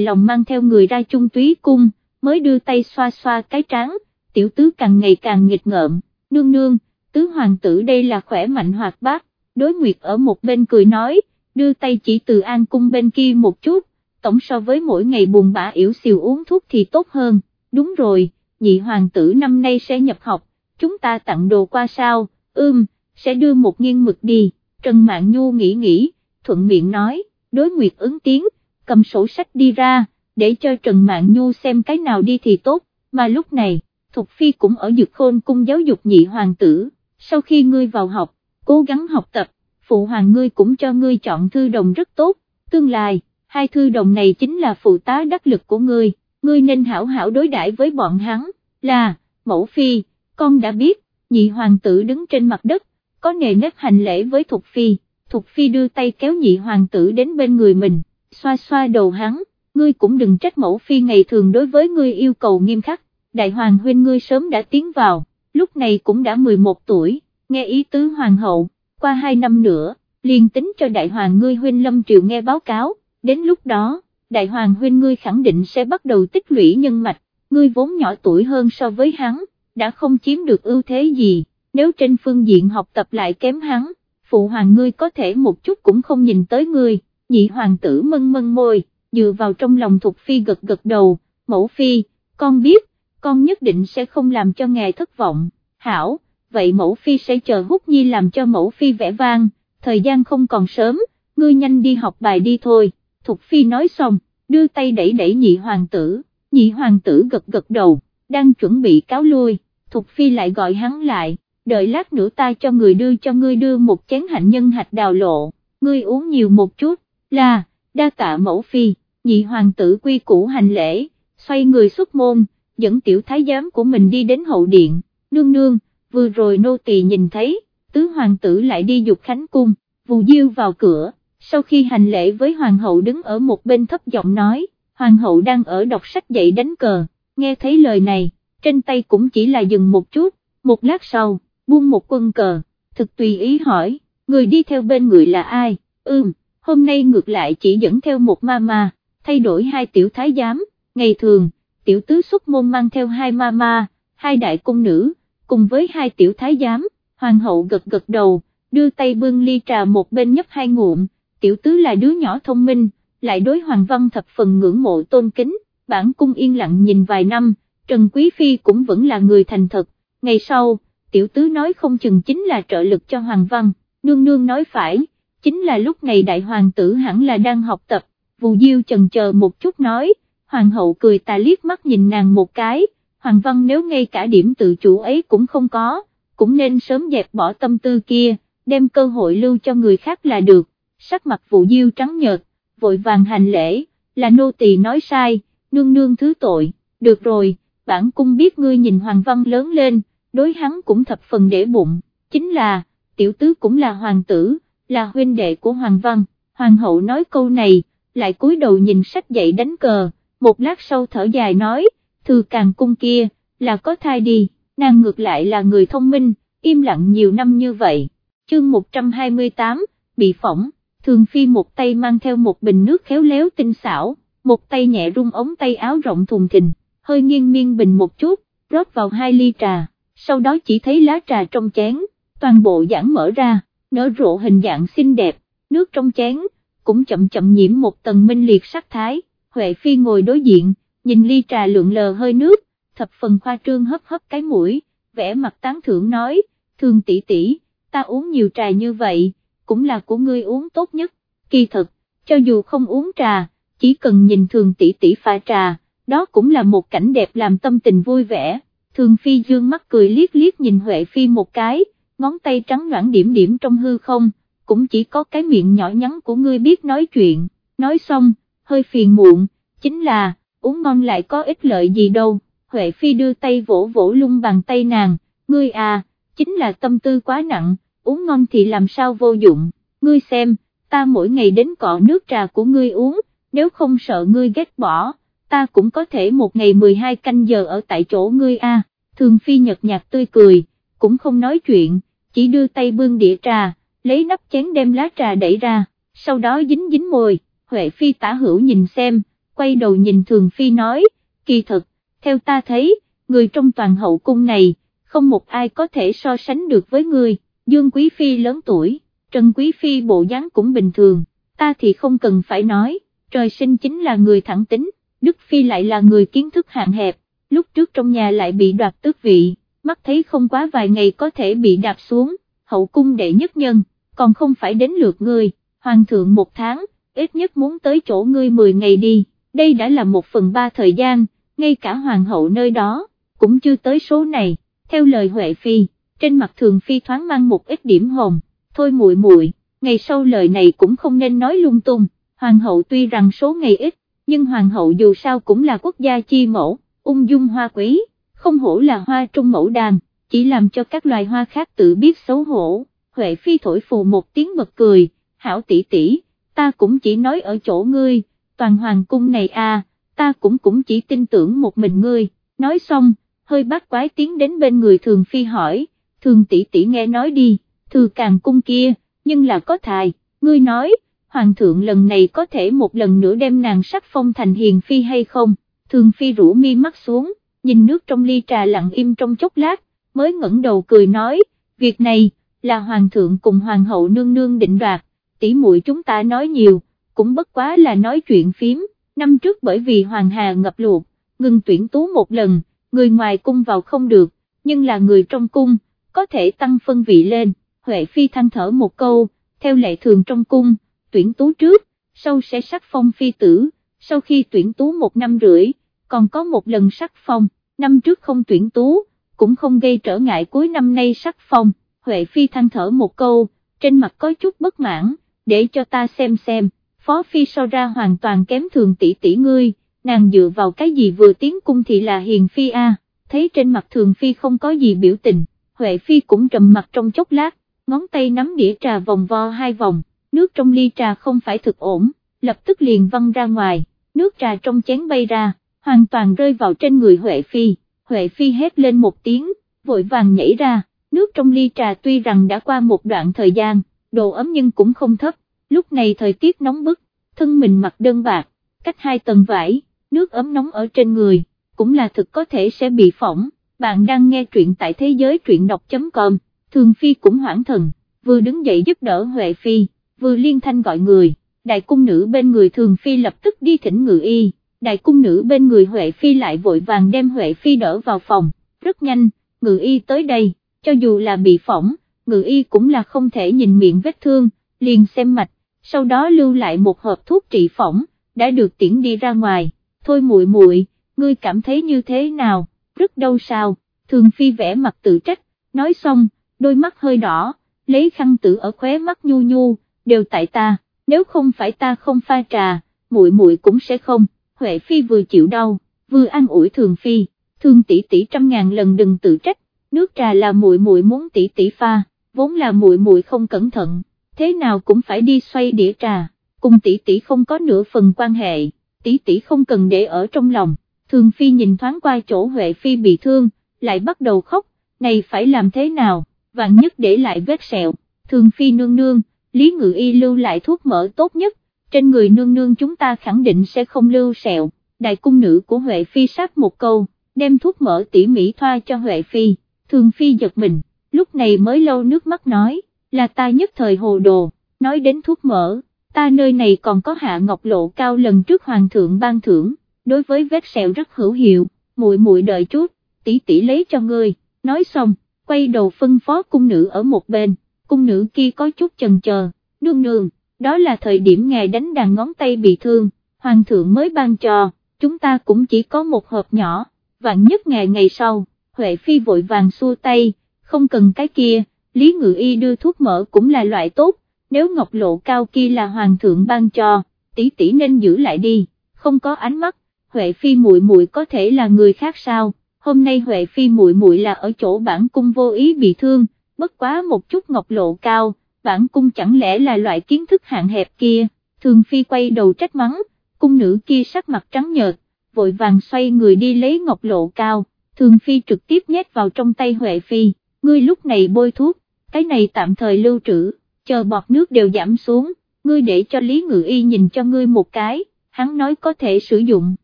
lòng mang theo người ra chung túy cung, mới đưa tay xoa xoa cái trán, tiểu tứ càng ngày càng nghịch ngợm, nương nương, tứ hoàng tử đây là khỏe mạnh hoạt bát, đối nguyệt ở một bên cười nói, đưa tay chỉ từ an cung bên kia một chút, tổng so với mỗi ngày buồn bã yếu xìu uống thuốc thì tốt hơn, đúng rồi, nhị hoàng tử năm nay sẽ nhập học, chúng ta tặng đồ qua sao, ưm, sẽ đưa một nghiêng mực đi, Trần Mạn Nhu nghĩ nghĩ, thuận miệng nói, đối nguyệt ứng tiếng, cầm sổ sách đi ra, để cho Trần Mạn Nhu xem cái nào đi thì tốt, mà lúc này, Thục Phi cũng ở dược khôn cung giáo dục nhị hoàng tử, sau khi ngươi vào học, cố gắng học tập, phụ hoàng ngươi cũng cho ngươi chọn thư đồng rất tốt, tương lai, hai thư đồng này chính là phụ tá đắc lực của ngươi, ngươi nên hảo hảo đối đãi với bọn hắn, là, mẫu phi, con đã biết, nhị hoàng tử đứng trên mặt đất, có nề nếp hành lễ với Thục Phi, Thục Phi đưa tay kéo nhị hoàng tử đến bên người mình, xoa xoa đầu hắn, ngươi cũng đừng trách mẫu Phi ngày thường đối với ngươi yêu cầu nghiêm khắc, đại hoàng huynh ngươi sớm đã tiến vào, lúc này cũng đã 11 tuổi, nghe ý tứ hoàng hậu, qua hai năm nữa, liền tính cho đại hoàng ngươi huynh lâm triều nghe báo cáo, đến lúc đó, đại hoàng huynh ngươi khẳng định sẽ bắt đầu tích lũy nhân mạch, ngươi vốn nhỏ tuổi hơn so với hắn, đã không chiếm được ưu thế gì, nếu trên phương diện học tập lại kém hắn, phụ hoàng ngươi có thể một chút cũng không nhìn tới ngươi, nhị hoàng tử mân mân môi, dựa vào trong lòng Thục Phi gật gật đầu, mẫu Phi, con biết, con nhất định sẽ không làm cho ngài thất vọng, hảo, vậy mẫu Phi sẽ chờ Húc Nhi làm cho mẫu Phi vẽ vang, thời gian không còn sớm, ngươi nhanh đi học bài đi thôi, Thục Phi nói xong, đưa tay đẩy đẩy nhị hoàng tử, nhị hoàng tử gật gật đầu, đang chuẩn bị cáo lui, Thục Phi lại gọi hắn lại, đợi lát nữa ta cho người đưa cho ngươi đưa một chén hạnh nhân hạch đào lộ, ngươi uống nhiều một chút, là, đa tạ mẫu Phi, nhị hoàng tử quy củ hành lễ, xoay người xuất môn, dẫn tiểu thái giám của mình đi đến hậu điện, nương nương, vừa rồi nô tỳ nhìn thấy, tứ hoàng tử lại đi dục khánh cung, vù diêu vào cửa, sau khi hành lễ với hoàng hậu đứng ở một bên thấp giọng nói, hoàng hậu đang ở đọc sách dạy đánh cờ, nghe thấy lời này, trên tay cũng chỉ là dừng một chút, một lát sau, buông một quân cờ, thực tùy ý hỏi, người đi theo bên người là ai, ưm, hôm nay ngược lại chỉ dẫn theo một ma ma, thay đổi hai tiểu thái giám, ngày thường, tiểu tứ xuất môn mang theo hai ma ma, hai đại cung nữ, cùng với hai tiểu thái giám, hoàng hậu gật gật đầu, đưa tay bưng ly trà một bên nhấp hai ngụm, tiểu tứ là đứa nhỏ thông minh, lại đối hoàng văn thập phần ngưỡng mộ tôn kính, bản cung yên lặng nhìn vài năm, Trần Quý Phi cũng vẫn là người thành thật, ngày sau, tiểu tứ nói không chừng chính là trợ lực cho hoàng văn, nương nương nói phải, chính là lúc này đại hoàng tử hẳn là đang học tập, vù diêu chần chờ một chút nói, hoàng hậu cười tà liếc mắt nhìn nàng một cái, hoàng văn nếu ngay cả điểm tự chủ ấy cũng không có, cũng nên sớm dẹp bỏ tâm tư kia, đem cơ hội lưu cho người khác là được, sắc mặt vụ diêu trắng nhợt, vội vàng hành lễ, là nô tỳ nói sai, nương nương thứ tội, được rồi, bản cung biết ngươi nhìn hoàng văn lớn lên, đối hắn cũng thập phần để bụng, chính là, tiểu tứ cũng là hoàng tử, là huynh đệ của hoàng văn, hoàng hậu nói câu này, lại cúi đầu nhìn sách dạy đánh cờ, một lát sau thở dài nói, thư càng cung kia, là có thai đi, nàng ngược lại là người thông minh, im lặng nhiều năm như vậy, chương 128, bị phỏng, thường phi một tay mang theo một bình nước khéo léo tinh xảo, một tay nhẹ rung ống tay áo rộng thùng thình, hơi nghiêng miên bình một chút, rót vào hai ly trà, sau đó chỉ thấy lá trà trong chén, toàn bộ giãn mở ra, nở rộ hình dạng xinh đẹp, nước trong chén, cũng chậm chậm nhiễm một tầng minh liệt sắc thái, Huệ Phi ngồi đối diện, nhìn ly trà lượn lờ hơi nước, thập phần khoa trương hấp hấp cái mũi, vẽ mặt tán thưởng nói, thường tỷ tỷ, ta uống nhiều trà như vậy, cũng là của ngươi uống tốt nhất, kỳ thật, cho dù không uống trà, chỉ cần nhìn thường tỷ tỷ pha trà, đó cũng là một cảnh đẹp làm tâm tình vui vẻ, thường phi dương mắt cười liếc liếc nhìn Huệ Phi một cái, ngón tay trắng loãng điểm điểm trong hư không, cũng chỉ có cái miệng nhỏ nhắn của ngươi biết nói chuyện, nói xong, hơi phiền muộn, chính là, uống ngon lại có ích lợi gì đâu, Huệ Phi đưa tay vỗ vỗ lung bàn tay nàng, ngươi à, chính là tâm tư quá nặng, uống ngon thì làm sao vô dụng, ngươi xem, ta mỗi ngày đến cọ nước trà của ngươi uống, nếu không sợ ngươi ghét bỏ, ta cũng có thể một ngày 12 canh giờ ở tại chỗ ngươi a. Thường Phi nhật nhạt tươi cười, cũng không nói chuyện, chỉ đưa tay bưng đĩa trà, lấy nắp chén đem lá trà đẩy ra, sau đó dính dính môi, Huệ Phi tả hữu nhìn xem, quay đầu nhìn Thường Phi nói, kỳ thật, theo ta thấy, người trong toàn hậu cung này, không một ai có thể so sánh được với người, Dương Quý Phi lớn tuổi, Trần Quý Phi bộ dáng cũng bình thường, ta thì không cần phải nói, trời sinh chính là người thẳng tính, Đức Phi lại là người kiến thức hạn hẹp, lúc trước trong nhà lại bị đoạt tước vị, mắt thấy không quá vài ngày có thể bị đạp xuống, hậu cung đệ nhất nhân, còn không phải đến lượt người, hoàng thượng một tháng, ít nhất muốn tới chỗ ngươi 10 ngày đi, đây đã là một phần ba thời gian, ngay cả hoàng hậu nơi đó, cũng chưa tới số này, theo lời Huệ Phi, trên mặt thường Phi thoáng mang một ít điểm hồng, thôi muội muội, ngày sau lời này cũng không nên nói lung tung, hoàng hậu tuy rằng số ngày ít, nhưng hoàng hậu dù sao cũng là quốc gia chi mẫu, ung dung hoa quý, không hổ là hoa trung mẫu đàn, chỉ làm cho các loài hoa khác tự biết xấu hổ, Huệ Phi thổi phù một tiếng bật cười, hảo tỷ tỷ, ta cũng chỉ nói ở chỗ ngươi, toàn hoàng cung này à, ta cũng cũng chỉ tin tưởng một mình ngươi, nói xong, hơi bát quái tiến đến bên người thường phi hỏi, thường tỷ tỷ nghe nói đi, thư càng cung kia, nhưng là có thài, ngươi nói, hoàng thượng lần này có thể một lần nữa đem nàng sắc phong thành hiền phi hay không, thường phi rũ mi mắt xuống, nhìn nước trong ly trà lặng im trong chốc lát, mới ngẩng đầu cười nói, việc này, là hoàng thượng cùng hoàng hậu nương nương định đoạt, tỷ muội chúng ta nói nhiều, cũng bất quá là nói chuyện phím, năm trước bởi vì hoàng hà ngập lụt, ngừng tuyển tú một lần, người ngoài cung vào không được, nhưng là người trong cung, có thể tăng phân vị lên, Huệ Phi than thở một câu, theo lệ thường trong cung, tuyển tú trước, sau sẽ sắc phong phi tử, sau khi tuyển tú một năm rưỡi, còn có một lần sắc phong, năm trước không tuyển tú, cũng không gây trở ngại cuối năm nay sắc phong, Huệ Phi than thở một câu, trên mặt có chút bất mãn, để cho ta xem xem, Phó Phi so ra hoàn toàn kém thường tỷ tỷ ngươi, nàng dựa vào cái gì vừa tiến cung thì là hiền Phi a thấy trên mặt thường Phi không có gì biểu tình, Huệ Phi cũng trầm mặt trong chốc lát, ngón tay nắm đĩa trà vòng vo hai vòng, nước trong ly trà không phải thực ổn, lập tức liền văng ra ngoài, nước trà trong chén bay ra, hoàn toàn rơi vào trên người Huệ Phi, Huệ Phi hét lên một tiếng, vội vàng nhảy ra, nước trong ly trà tuy rằng đã qua một đoạn thời gian, độ ấm nhưng cũng không thấp, lúc này thời tiết nóng bức, thân mình mặc đơn bạc, cách hai tầng vải, nước ấm nóng ở trên người, cũng là thực có thể sẽ bị phỏng, bạn đang nghe truyện tại thế giới truyện đọc.com, Thường Phi cũng hoảng thần, vừa đứng dậy giúp đỡ Huệ Phi, vừa liên thanh gọi người, đại cung nữ bên người Thường Phi lập tức đi thỉnh ngự y, đại cung nữ bên người Huệ Phi lại vội vàng đem Huệ Phi đỡ vào phòng, rất nhanh, ngự y tới đây, cho dù là bị phỏng, ngự y cũng là không thể nhìn miệng vết thương, liền xem mạch, sau đó lưu lại một hộp thuốc trị phỏng, đã được tiễn đi ra ngoài, thôi muội muội, ngươi cảm thấy như thế nào, rất đau sao, thường phi vẽ mặt tự trách, nói xong, đôi mắt hơi đỏ, lấy khăn tử ở khóe mắt nhu nhu, đều tại ta, nếu không phải ta không pha trà, muội muội cũng sẽ không, Huệ Phi vừa chịu đau, vừa an ủi thường phi, thương tỷ tỷ trăm ngàn lần đừng tự trách, nước trà là muội muội muốn tỷ tỷ pha, vốn là muội muội không cẩn thận, thế nào cũng phải đi xoay đĩa trà, cùng tỷ tỷ không có nửa phần quan hệ, tỷ tỷ không cần để ở trong lòng, thường phi nhìn thoáng qua chỗ Huệ Phi bị thương, lại bắt đầu khóc, này phải làm thế nào, vạn nhất để lại vết sẹo, thường phi nương nương, lý ngự y lưu lại thuốc mỡ tốt nhất, trên người nương nương chúng ta khẳng định sẽ không lưu sẹo, đại cung nữ của Huệ Phi sát một câu, đem thuốc mỡ tỉ mỉ thoa cho Huệ Phi, thường Phi giật mình, lúc này mới lâu nước mắt nói, là ta nhất thời hồ đồ, nói đến thuốc mỡ, ta nơi này còn có hạ ngọc lộ cao lần trước hoàng thượng ban thưởng, đối với vết sẹo rất hữu hiệu, muội muội đợi chút, tỷ tỷ lấy cho ngươi, nói xong, quay đầu phân phó cung nữ ở một bên, cung nữ kia có chút chần chờ, nương nương, đó là thời điểm ngài đánh đàn ngón tay bị thương, hoàng thượng mới ban cho, chúng ta cũng chỉ có một hộp nhỏ, vạn nhất ngày ngày sau, Huệ Phi vội vàng xua tay, không cần cái kia, Lý Ngự Y đưa thuốc mỡ cũng là loại tốt, nếu ngọc lộ cao kia là hoàng thượng ban cho, tỷ tỷ nên giữ lại đi, không có ánh mắt, Huệ Phi muội muội có thể là người khác sao, hôm nay Huệ Phi muội muội là ở chỗ bản cung vô ý bị thương, bất quá một chút ngọc lộ cao, bản cung chẳng lẽ là loại kiến thức hạn hẹp kia, thường Phi quay đầu trách mắng, cung nữ kia sắc mặt trắng nhợt, vội vàng xoay người đi lấy ngọc lộ cao, thường Phi trực tiếp nhét vào trong tay Huệ Phi, ngươi lúc này bôi thuốc, cái này tạm thời lưu trữ, chờ bọt nước đều giảm xuống, ngươi để cho Lý Ngự Y nhìn cho ngươi một cái, hắn nói có thể sử dụng,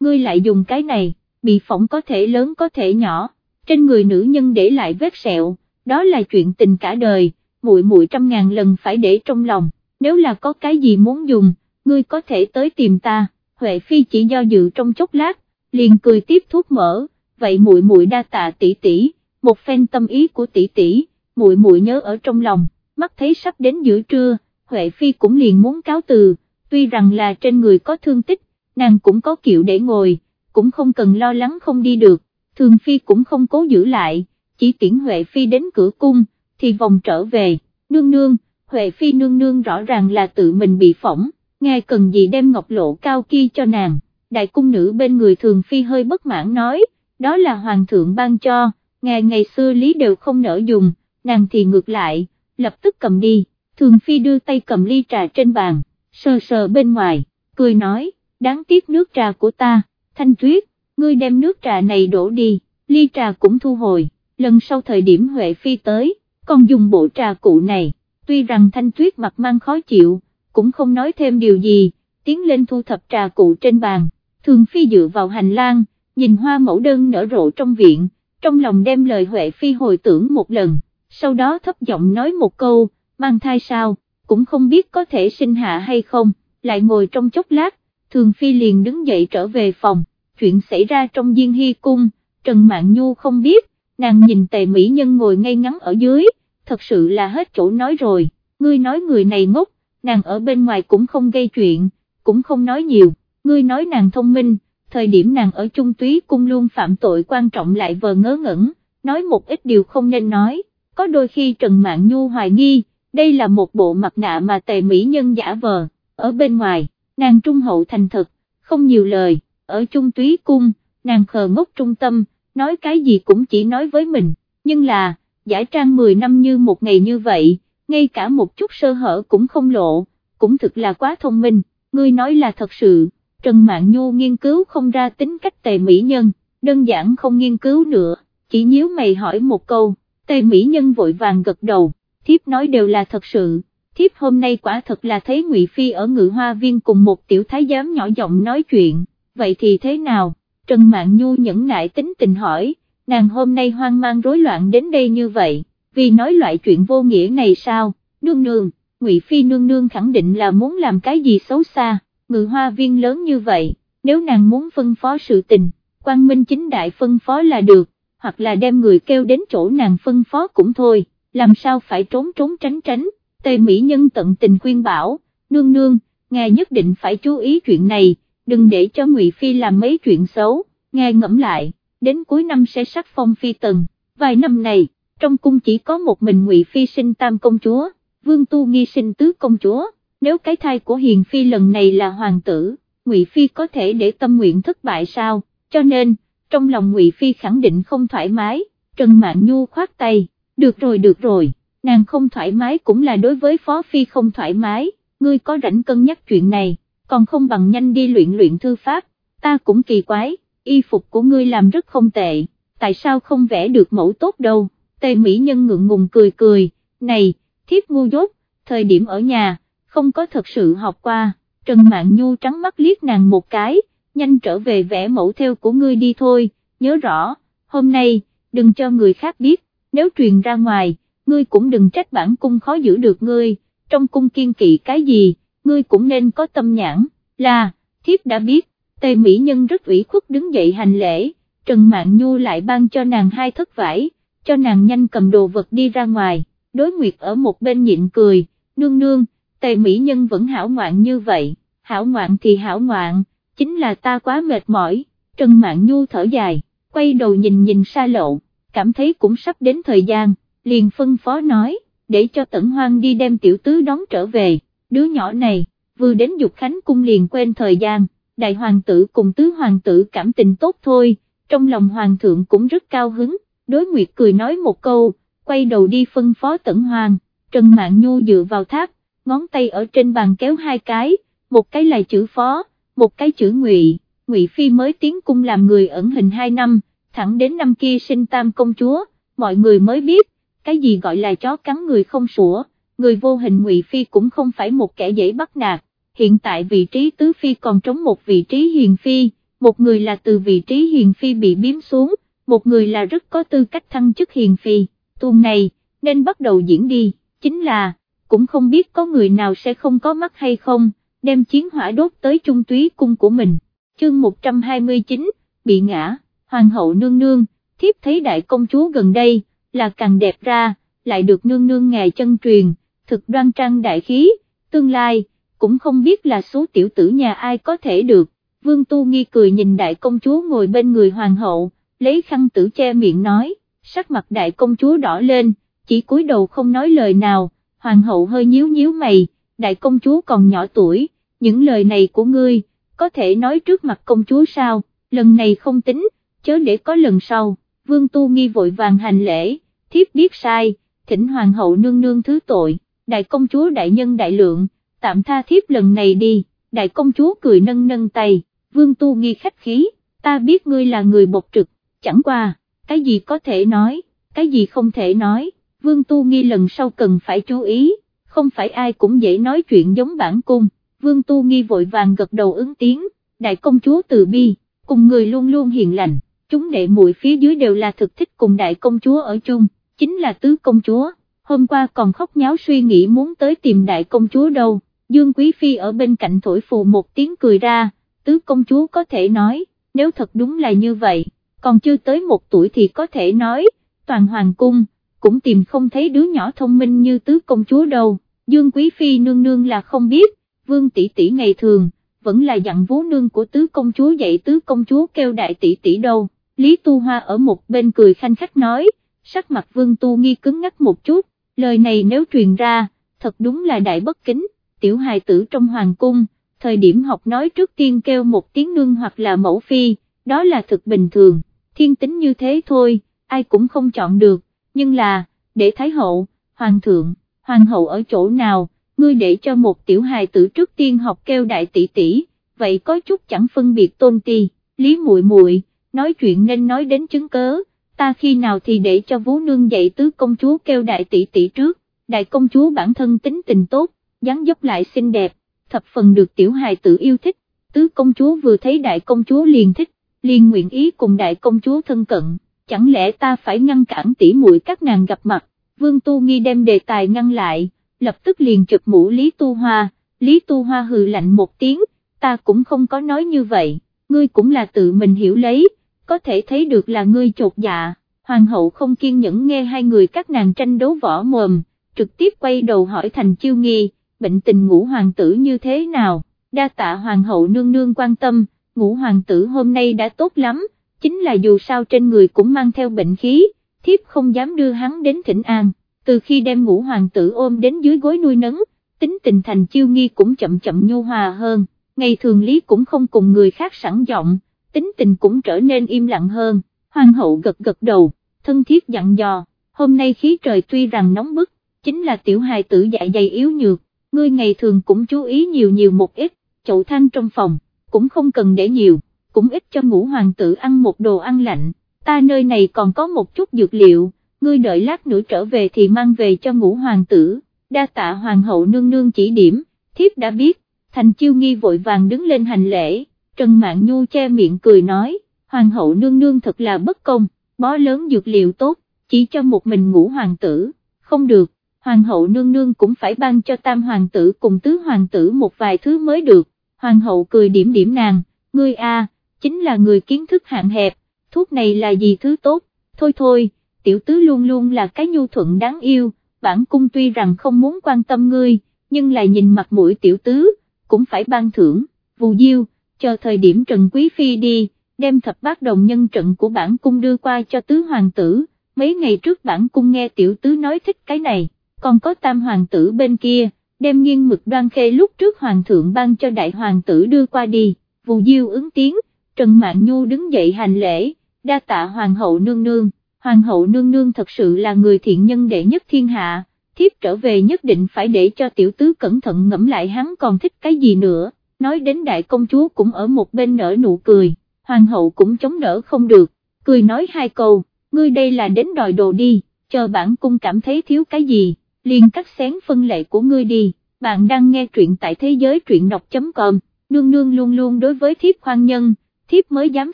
ngươi lại dùng cái này, bị phỏng có thể lớn có thể nhỏ, trên người nữ nhân để lại vết sẹo, đó là chuyện tình cả đời, muội muội trăm ngàn lần phải để trong lòng, nếu là có cái gì muốn dùng, ngươi có thể tới tìm ta, Huệ Phi chỉ do dự trong chốc lát, liền cười tiếp thuốc mở, vậy muội muội đa tạ tỷ tỷ, một phen tâm ý của tỷ tỷ, muội muội nhớ ở trong lòng, mắt thấy sắp đến giữa trưa, Huệ Phi cũng liền muốn cáo từ, tuy rằng là trên người có thương tích, nàng cũng có kiệu để ngồi, cũng không cần lo lắng không đi được, Thường Phi cũng không cố giữ lại, chỉ tiễn Huệ Phi đến cửa cung, thì vòng trở về, nương nương, Huệ Phi nương nương rõ ràng là tự mình bị phỏng, ngài cần gì đem ngọc lộ cao kia cho nàng, đại cung nữ bên người Thường Phi hơi bất mãn nói, đó là hoàng thượng ban cho, ngài ngày xưa lý đều không nỡ dùng, nàng thì ngược lại, lập tức cầm đi, Thường Phi đưa tay cầm ly trà trên bàn, sờ sờ bên ngoài, cười nói, đáng tiếc nước trà của ta, thanh tuyết, ngươi đem nước trà này đổ đi, ly trà cũng thu hồi, lần sau thời điểm Huệ Phi tới, còn dùng bộ trà cụ này, tuy rằng thanh tuyết mặt mang khó chịu, cũng không nói thêm điều gì, tiến lên thu thập trà cụ trên bàn, thường Phi dựa vào hành lang, nhìn hoa mẫu đơn nở rộ trong viện, trong lòng đem lời Huệ Phi hồi tưởng một lần, sau đó thấp giọng nói một câu, mang thai sao, cũng không biết có thể sinh hạ hay không, lại ngồi trong chốc lát, thường Phi liền đứng dậy trở về phòng chuyện xảy ra trong Diên Hy Cung, Trần Mạn Nhu không biết, nàng nhìn tề mỹ nhân ngồi ngay ngắn ở dưới, thật sự là hết chỗ nói rồi, ngươi nói người này ngốc, nàng ở bên ngoài cũng không gây chuyện, cũng không nói nhiều, ngươi nói nàng thông minh, thời điểm nàng ở trung túy cung luôn phạm tội quan trọng lại vờ ngớ ngẩn, nói một ít điều không nên nói, có đôi khi Trần Mạn Nhu hoài nghi, đây là một bộ mặt nạ mà tề mỹ nhân giả vờ, ở bên ngoài, nàng trung hậu thành thực, không nhiều lời ở trung túy cung, nàng khờ ngốc trung tâm, nói cái gì cũng chỉ nói với mình, nhưng là, giải trang 10 năm như một ngày như vậy, ngay cả một chút sơ hở cũng không lộ, cũng thực là quá thông minh, ngươi nói là thật sự, Trần mạng Nhu nghiên cứu không ra tính cách tề mỹ nhân, đơn giản không nghiên cứu nữa, chỉ nhíu mày hỏi một câu, tề mỹ nhân vội vàng gật đầu, thiếp nói đều là thật sự. Thiếp hôm nay quả thật là thấy Ngụy Phi ở ngự hoa viên cùng một tiểu thái giám nhỏ giọng nói chuyện, vậy thì thế nào, Trần Mạn Nhu nhẫn nại tính tình hỏi, nàng hôm nay hoang mang rối loạn đến đây như vậy, vì nói loại chuyện vô nghĩa này sao, nương nương, Ngụy Phi nương nương khẳng định là muốn làm cái gì xấu xa, ngự hoa viên lớn như vậy, nếu nàng muốn phân phó sự tình, quan minh chính đại phân phó là được, hoặc là đem người kêu đến chỗ nàng phân phó cũng thôi, làm sao phải trốn trốn tránh tránh, Tề Mỹ Nhân tận tình khuyên bảo, nương nương, ngài nhất định phải chú ý chuyện này, đừng để cho Ngụy Phi làm mấy chuyện xấu, ngài ngẫm lại, đến cuối năm sẽ sắc phong phi tần, vài năm này, trong cung chỉ có một mình Ngụy Phi sinh tam công chúa, Vương Tu Nghi sinh tứ công chúa, nếu cái thai của Hiền Phi lần này là hoàng tử, Ngụy Phi có thể để tâm nguyện thất bại sao, cho nên, trong lòng Ngụy Phi khẳng định không thoải mái, Trần Mạn Nhu khoát tay, được rồi được rồi, nàng không thoải mái cũng là đối với Phó Phi không thoải mái, ngươi có rảnh cân nhắc chuyện này còn không bằng nhanh đi luyện luyện thư pháp, ta cũng kỳ quái, y phục của ngươi làm rất không tệ, tại sao không vẽ được mẫu tốt đâu, tề mỹ nhân ngượng ngùng cười cười, này, thiếp ngu dốt, thời điểm ở nhà, không có thật sự học qua, Trần mạng Nhu trắng mắt liếc nàng một cái, nhanh trở về vẽ mẫu theo của ngươi đi thôi, nhớ rõ, hôm nay, đừng cho người khác biết, nếu truyền ra ngoài, ngươi cũng đừng trách bản cung khó giữ được ngươi, trong cung kiên kỵ cái gì, ngươi cũng nên có tâm nhãn, là, thiếp đã biết, tề mỹ nhân rất ủy khuất đứng dậy hành lễ, Trần Mạn Nhu lại ban cho nàng hai thất vải, cho nàng nhanh cầm đồ vật đi ra ngoài, đối nguyệt ở một bên nhịn cười, nương nương, tề mỹ nhân vẫn hảo ngoạn như vậy, hảo ngoạn thì hảo ngoạn, chính là ta quá mệt mỏi, Trần Mạn Nhu thở dài, quay đầu nhìn nhìn xa lộ, cảm thấy cũng sắp đến thời gian, liền phân phó nói, để cho tẩn hoang đi đem tiểu tứ đón trở về. Đứa nhỏ này, vừa đến dục khánh cung liền quên thời gian, đại hoàng tử cùng tứ hoàng tử cảm tình tốt thôi, trong lòng hoàng thượng cũng rất cao hứng, đối nguyệt cười nói một câu, quay đầu đi phân phó tẩn hoàng, Trần mạng Nhu dựa vào tháp, ngón tay ở trên bàn kéo hai cái, một cái là chữ phó, một cái chữ ngụy, ngụy phi mới tiến cung làm người ẩn hình hai năm, thẳng đến năm kia sinh tam công chúa, mọi người mới biết, cái gì gọi là chó cắn người không sủa người vô hình Ngụy Phi cũng không phải một kẻ dễ bắt nạt, hiện tại vị trí tứ phi còn trống một vị trí hiền phi, một người là từ vị trí hiền phi bị biếm xuống, một người là rất có tư cách thăng chức hiền phi, tuần này, nên bắt đầu diễn đi, chính là, cũng không biết có người nào sẽ không có mắt hay không, đem chiến hỏa đốt tới trung túy cung của mình, chương 129, bị ngã, hoàng hậu nương nương, thiếp thấy đại công chúa gần đây, là càng đẹp ra, lại được nương nương ngài chân truyền, thực đoan trang đại khí, tương lai, cũng không biết là số tiểu tử nhà ai có thể được, vương tu nghi cười nhìn đại công chúa ngồi bên người hoàng hậu, lấy khăn tử che miệng nói, sắc mặt đại công chúa đỏ lên, chỉ cúi đầu không nói lời nào, hoàng hậu hơi nhíu nhíu mày, đại công chúa còn nhỏ tuổi, những lời này của ngươi, có thể nói trước mặt công chúa sao, lần này không tính, chớ để có lần sau, vương tu nghi vội vàng hành lễ, thiếp biết sai, thỉnh hoàng hậu nương nương thứ tội, đại công chúa đại nhân đại lượng, tạm tha thiếp lần này đi, đại công chúa cười nâng nâng tay, vương tu nghi khách khí, ta biết ngươi là người bộc trực, chẳng qua, cái gì có thể nói, cái gì không thể nói, vương tu nghi lần sau cần phải chú ý, không phải ai cũng dễ nói chuyện giống bản cung, vương tu nghi vội vàng gật đầu ứng tiếng, đại công chúa từ bi, cùng người luôn luôn hiền lành, chúng đệ muội phía dưới đều là thực thích cùng đại công chúa ở chung, chính là tứ công chúa, hôm qua còn khóc nháo suy nghĩ muốn tới tìm đại công chúa đâu, Dương Quý Phi ở bên cạnh thổi phù một tiếng cười ra, tứ công chúa có thể nói, nếu thật đúng là như vậy, còn chưa tới một tuổi thì có thể nói, toàn hoàng cung, cũng tìm không thấy đứa nhỏ thông minh như tứ công chúa đâu, Dương Quý Phi nương nương là không biết, vương tỷ tỷ ngày thường, vẫn là dặn vú nương của tứ công chúa dạy tứ công chúa kêu đại tỷ tỷ đâu, Lý Tu Hoa ở một bên cười khanh khách nói, sắc mặt vương tu nghi cứng ngắc một chút, lời này nếu truyền ra, thật đúng là đại bất kính, tiểu hài tử trong hoàng cung, thời điểm học nói trước tiên kêu một tiếng nương hoặc là mẫu phi, đó là thực bình thường, thiên tính như thế thôi, ai cũng không chọn được, nhưng là, để thái hậu, hoàng thượng, hoàng hậu ở chỗ nào, ngươi để cho một tiểu hài tử trước tiên học kêu đại tỷ tỷ, vậy có chút chẳng phân biệt tôn ti, lý muội muội nói chuyện nên nói đến chứng cớ, ta khi nào thì để cho vú nương dạy tứ công chúa kêu đại tỷ tỷ trước, đại công chúa bản thân tính tình tốt, dáng dấp lại xinh đẹp, thập phần được tiểu hài tử yêu thích, tứ công chúa vừa thấy đại công chúa liền thích, liền nguyện ý cùng đại công chúa thân cận, chẳng lẽ ta phải ngăn cản tỷ muội các nàng gặp mặt, vương tu nghi đem đề tài ngăn lại, lập tức liền chụp mũ Lý Tu Hoa, Lý Tu Hoa hừ lạnh một tiếng, ta cũng không có nói như vậy, ngươi cũng là tự mình hiểu lấy, có thể thấy được là ngươi chột dạ, hoàng hậu không kiên nhẫn nghe hai người các nàng tranh đấu võ mồm, trực tiếp quay đầu hỏi thành chiêu nghi, bệnh tình ngũ hoàng tử như thế nào, đa tạ hoàng hậu nương nương quan tâm, ngũ hoàng tử hôm nay đã tốt lắm, chính là dù sao trên người cũng mang theo bệnh khí, thiếp không dám đưa hắn đến thỉnh an, từ khi đem ngũ hoàng tử ôm đến dưới gối nuôi nấng, tính tình thành chiêu nghi cũng chậm chậm nhu hòa hơn, ngày thường lý cũng không cùng người khác sẵn giọng tính tình cũng trở nên im lặng hơn, hoàng hậu gật gật đầu, thân thiết dặn dò, hôm nay khí trời tuy rằng nóng bức, chính là tiểu hài tử dạ dày yếu nhược, ngươi ngày thường cũng chú ý nhiều nhiều một ít, chậu than trong phòng, cũng không cần để nhiều, cũng ít cho ngũ hoàng tử ăn một đồ ăn lạnh, ta nơi này còn có một chút dược liệu, ngươi đợi lát nữa trở về thì mang về cho ngũ hoàng tử, đa tạ hoàng hậu nương nương chỉ điểm, thiếp đã biết, thành chiêu nghi vội vàng đứng lên hành lễ. Trần Mạn Nhu che miệng cười nói, hoàng hậu nương nương thật là bất công, bó lớn dược liệu tốt, chỉ cho một mình ngũ hoàng tử, không được, hoàng hậu nương nương cũng phải ban cho tam hoàng tử cùng tứ hoàng tử một vài thứ mới được, hoàng hậu cười điểm điểm nàng, ngươi a, chính là người kiến thức hạn hẹp, thuốc này là gì thứ tốt, thôi thôi, tiểu tứ luôn luôn là cái nhu thuận đáng yêu, bản cung tuy rằng không muốn quan tâm ngươi, nhưng lại nhìn mặt mũi tiểu tứ, cũng phải ban thưởng, vù diêu chờ thời điểm Trần Quý Phi đi, đem thập bát đồng nhân trận của bản cung đưa qua cho tứ hoàng tử, mấy ngày trước bản cung nghe tiểu tứ nói thích cái này, còn có tam hoàng tử bên kia, đem nghiêng mực đoan khê lúc trước hoàng thượng ban cho đại hoàng tử đưa qua đi, vù diêu ứng tiếng, Trần Mạn Nhu đứng dậy hành lễ, đa tạ hoàng hậu nương nương, hoàng hậu nương nương thật sự là người thiện nhân đệ nhất thiên hạ, thiếp trở về nhất định phải để cho tiểu tứ cẩn thận ngẫm lại hắn còn thích cái gì nữa nói đến đại công chúa cũng ở một bên nở nụ cười, hoàng hậu cũng chống đỡ không được, cười nói hai câu, ngươi đây là đến đòi đồ đi, chờ bản cung cảm thấy thiếu cái gì, liền cắt xén phân lệ của ngươi đi, bạn đang nghe truyện tại thế giới truyện đọc.com, nương nương luôn luôn đối với thiếp khoan nhân, thiếp mới dám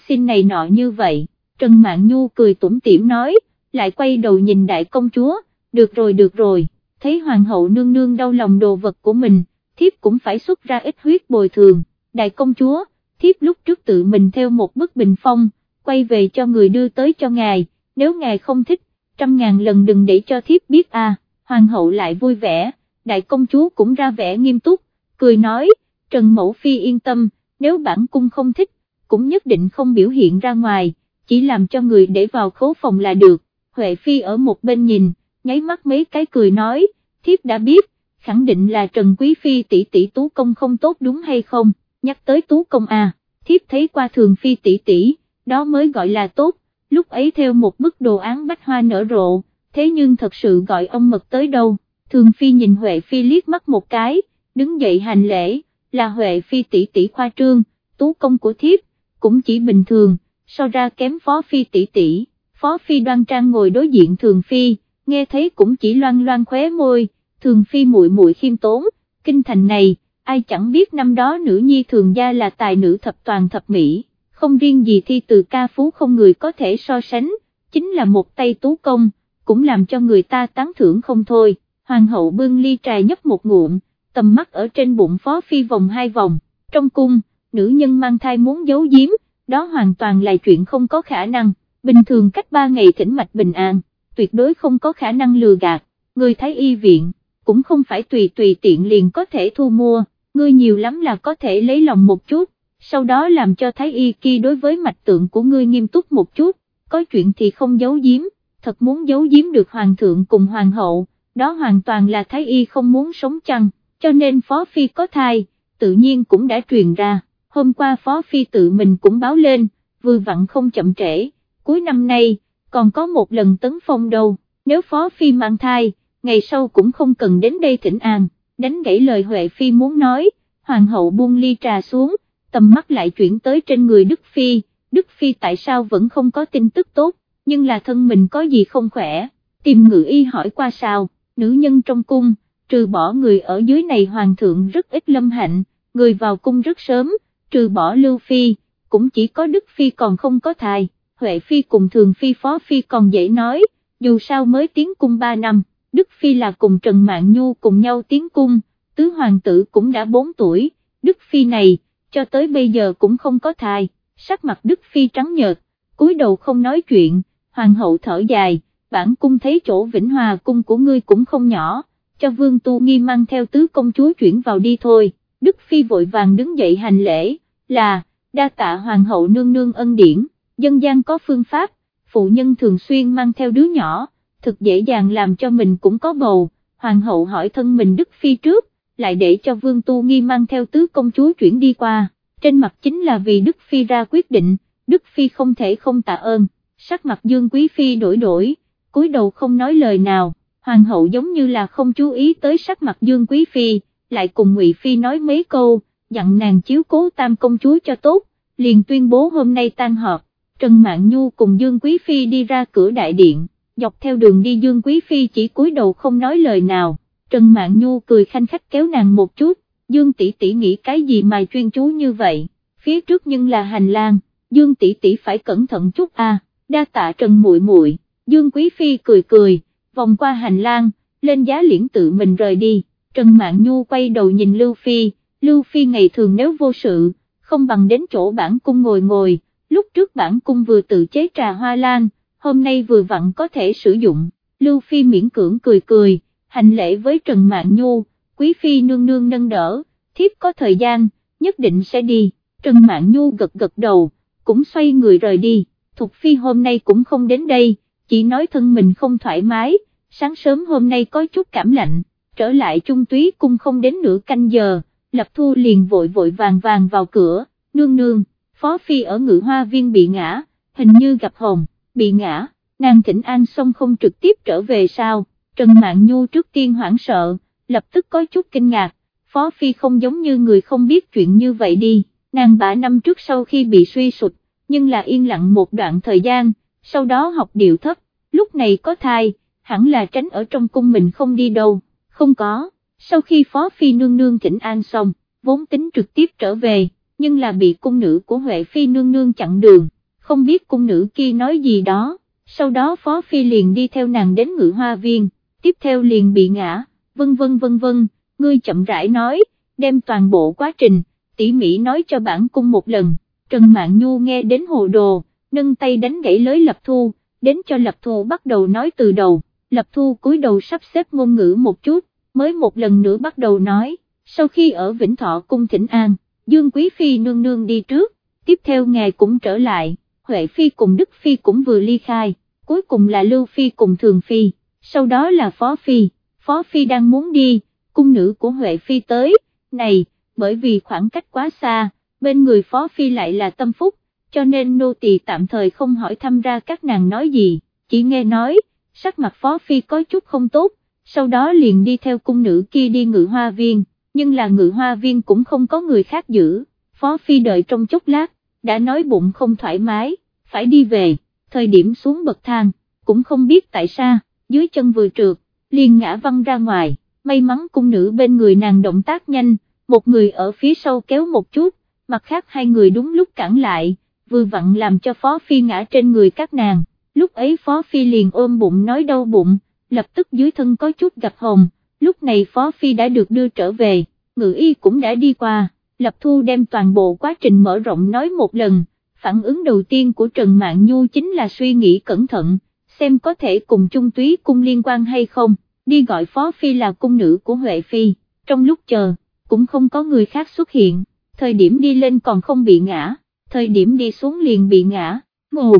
xin này nọ như vậy, Trần Mạn Nhu cười tủm tỉm nói, lại quay đầu nhìn đại công chúa, được rồi được rồi, thấy hoàng hậu nương nương đau lòng đồ vật của mình, thiếp cũng phải xuất ra ít huyết bồi thường, đại công chúa, thiếp lúc trước tự mình theo một bức bình phong, quay về cho người đưa tới cho ngài, nếu ngài không thích, trăm ngàn lần đừng để cho thiếp biết à, hoàng hậu lại vui vẻ, đại công chúa cũng ra vẻ nghiêm túc, cười nói, Trần Mẫu Phi yên tâm, nếu bản cung không thích, cũng nhất định không biểu hiện ra ngoài, chỉ làm cho người để vào khố phòng là được, Huệ Phi ở một bên nhìn, nháy mắt mấy cái cười nói, thiếp đã biết, khẳng định là Trần Quý Phi tỷ tỷ tú công không tốt đúng hay không, nhắc tới tú công à, thiếp thấy qua thường Phi tỷ tỷ, đó mới gọi là tốt, lúc ấy theo một bức đồ án bách hoa nở rộ, thế nhưng thật sự gọi ông mật tới đâu, thường Phi nhìn Huệ Phi liếc mắt một cái, đứng dậy hành lễ, là Huệ Phi tỷ tỷ khoa trương, tú công của thiếp, cũng chỉ bình thường, so ra kém Phó Phi tỷ tỷ, Phó Phi đoan trang ngồi đối diện Thường Phi, nghe thấy cũng chỉ loan loan khóe môi, Thường Phi muội muội khiêm tốn, kinh thành này, ai chẳng biết năm đó nữ nhi thường gia là tài nữ thập toàn thập mỹ, không riêng gì thi từ ca phú không người có thể so sánh, chính là một tay tú công, cũng làm cho người ta tán thưởng không thôi, hoàng hậu bưng ly trà nhấp một ngụm, tầm mắt ở trên bụng phó phi vòng hai vòng, trong cung, nữ nhân mang thai muốn giấu giếm, đó hoàn toàn là chuyện không có khả năng, bình thường cách ba ngày thỉnh mạch bình an, tuyệt đối không có khả năng lừa gạt, người thái y viện, cũng không phải tùy tùy tiện liền có thể thu mua, ngươi nhiều lắm là có thể lấy lòng một chút, sau đó làm cho thái y kia đối với mạch tượng của ngươi nghiêm túc một chút, có chuyện thì không giấu giếm, thật muốn giấu giếm được hoàng thượng cùng hoàng hậu, đó hoàn toàn là thái y không muốn sống chăng, cho nên phó phi có thai, tự nhiên cũng đã truyền ra, hôm qua phó phi tự mình cũng báo lên, vừa vặn không chậm trễ, cuối năm nay, còn có một lần tấn phong đâu, nếu phó phi mang thai, ngày sau cũng không cần đến đây thỉnh an, đánh gãy lời Huệ Phi muốn nói, hoàng hậu buông ly trà xuống, tầm mắt lại chuyển tới trên người Đức Phi, Đức Phi tại sao vẫn không có tin tức tốt, nhưng là thân mình có gì không khỏe, tìm ngự y hỏi qua sao, nữ nhân trong cung, trừ bỏ người ở dưới này hoàng thượng rất ít lâm hạnh, người vào cung rất sớm, trừ bỏ Lưu Phi, cũng chỉ có Đức Phi còn không có thai, Huệ Phi cùng Thường Phi Phó Phi còn dễ nói, dù sao mới tiến cung 3 năm. Đức Phi là cùng Trần Mạn Nhu cùng nhau tiến cung, tứ hoàng tử cũng đã 4 tuổi, Đức Phi này, cho tới bây giờ cũng không có thai, sắc mặt Đức Phi trắng nhợt, cúi đầu không nói chuyện, hoàng hậu thở dài, bản cung thấy chỗ Vĩnh Hòa cung của ngươi cũng không nhỏ, cho vương tu nghi mang theo tứ công chúa chuyển vào đi thôi, Đức Phi vội vàng đứng dậy hành lễ, là, đa tạ hoàng hậu nương nương ân điển, dân gian có phương pháp, phụ nhân thường xuyên mang theo đứa nhỏ thực dễ dàng làm cho mình cũng có bầu, hoàng hậu hỏi thân mình Đức Phi trước, lại để cho Vương Tu Nghi mang theo tứ công chúa chuyển đi qua, trên mặt chính là vì Đức Phi ra quyết định, Đức Phi không thể không tạ ơn, sắc mặt Dương Quý Phi đổi đổi, cúi đầu không nói lời nào, hoàng hậu giống như là không chú ý tới sắc mặt Dương Quý Phi, lại cùng Ngụy Phi nói mấy câu, dặn nàng chiếu cố tam công chúa cho tốt, liền tuyên bố hôm nay tan họp, Trần Mạn Nhu cùng Dương Quý Phi đi ra cửa đại điện dọc theo đường đi Dương Quý Phi chỉ cúi đầu không nói lời nào, Trần Mạn Nhu cười khanh khách kéo nàng một chút, Dương tỷ tỷ nghĩ cái gì mà chuyên chú như vậy, phía trước nhưng là hành lang, Dương tỷ tỷ phải cẩn thận chút a. đa tạ Trần muội muội. Dương Quý Phi cười cười, vòng qua hành lang, lên giá liễn tự mình rời đi, Trần Mạn Nhu quay đầu nhìn Lưu Phi, Lưu Phi ngày thường nếu vô sự, không bằng đến chỗ bản cung ngồi ngồi, lúc trước bản cung vừa tự chế trà hoa lan, hôm nay vừa vặn có thể sử dụng, Lưu Phi miễn cưỡng cười cười, hành lễ với Trần Mạn Nhu, Quý Phi nương nương nâng đỡ, thiếp có thời gian, nhất định sẽ đi, Trần Mạn Nhu gật gật đầu, cũng xoay người rời đi, Thục Phi hôm nay cũng không đến đây, chỉ nói thân mình không thoải mái, sáng sớm hôm nay có chút cảm lạnh, trở lại trung túy cung không đến nửa canh giờ, Lập Thu liền vội vội vàng vàng vào cửa, nương nương, Phó Phi ở ngự hoa viên bị ngã, hình như gặp hồng bị ngã, nàng thỉnh an xong không trực tiếp trở về sao, Trần mạng Nhu trước tiên hoảng sợ, lập tức có chút kinh ngạc, Phó Phi không giống như người không biết chuyện như vậy đi, nàng bả năm trước sau khi bị suy sụt, nhưng là yên lặng một đoạn thời gian, sau đó học điệu thấp, lúc này có thai, hẳn là tránh ở trong cung mình không đi đâu, không có, sau khi Phó Phi nương nương thỉnh an xong, vốn tính trực tiếp trở về, nhưng là bị cung nữ của Huệ Phi nương nương chặn đường, không biết cung nữ kia nói gì đó, sau đó Phó Phi liền đi theo nàng đến ngự hoa viên, tiếp theo liền bị ngã, vân vân vân vân, ngươi chậm rãi nói, đem toàn bộ quá trình, tỉ mỉ nói cho bản cung một lần, Trần Mạn Nhu nghe đến hồ đồ, nâng tay đánh gãy lưới Lập Thu, đến cho Lập Thu bắt đầu nói từ đầu, Lập Thu cúi đầu sắp xếp ngôn ngữ một chút, mới một lần nữa bắt đầu nói, sau khi ở Vĩnh Thọ Cung thỉnh An, Dương Quý Phi nương nương đi trước, tiếp theo ngài cũng trở lại, Huệ Phi cùng Đức Phi cũng vừa ly khai, cuối cùng là Lưu Phi cùng Thường Phi, sau đó là Phó Phi, Phó Phi đang muốn đi, cung nữ của Huệ Phi tới, này, bởi vì khoảng cách quá xa, bên người Phó Phi lại là tâm phúc, cho nên nô tỳ tạm thời không hỏi thăm ra các nàng nói gì, chỉ nghe nói, sắc mặt Phó Phi có chút không tốt, sau đó liền đi theo cung nữ kia đi ngự hoa viên, nhưng là ngự hoa viên cũng không có người khác giữ, Phó Phi đợi trong chốc lát, đã nói bụng không thoải mái, phải đi về, thời điểm xuống bậc thang, cũng không biết tại sao, dưới chân vừa trượt, liền ngã văng ra ngoài, may mắn cung nữ bên người nàng động tác nhanh, một người ở phía sau kéo một chút, mặt khác hai người đúng lúc cản lại, vừa vặn làm cho Phó Phi ngã trên người các nàng, lúc ấy Phó Phi liền ôm bụng nói đau bụng, lập tức dưới thân có chút gặp hồng, lúc này Phó Phi đã được đưa trở về, ngự y cũng đã đi qua, Lập Thu đem toàn bộ quá trình mở rộng nói một lần, phản ứng đầu tiên của Trần Mạn Nhu chính là suy nghĩ cẩn thận, xem có thể cùng Trung Túy cung liên quan hay không, đi gọi Phó Phi là cung nữ của Huệ Phi, trong lúc chờ, cũng không có người khác xuất hiện, thời điểm đi lên còn không bị ngã, thời điểm đi xuống liền bị ngã, ngủ.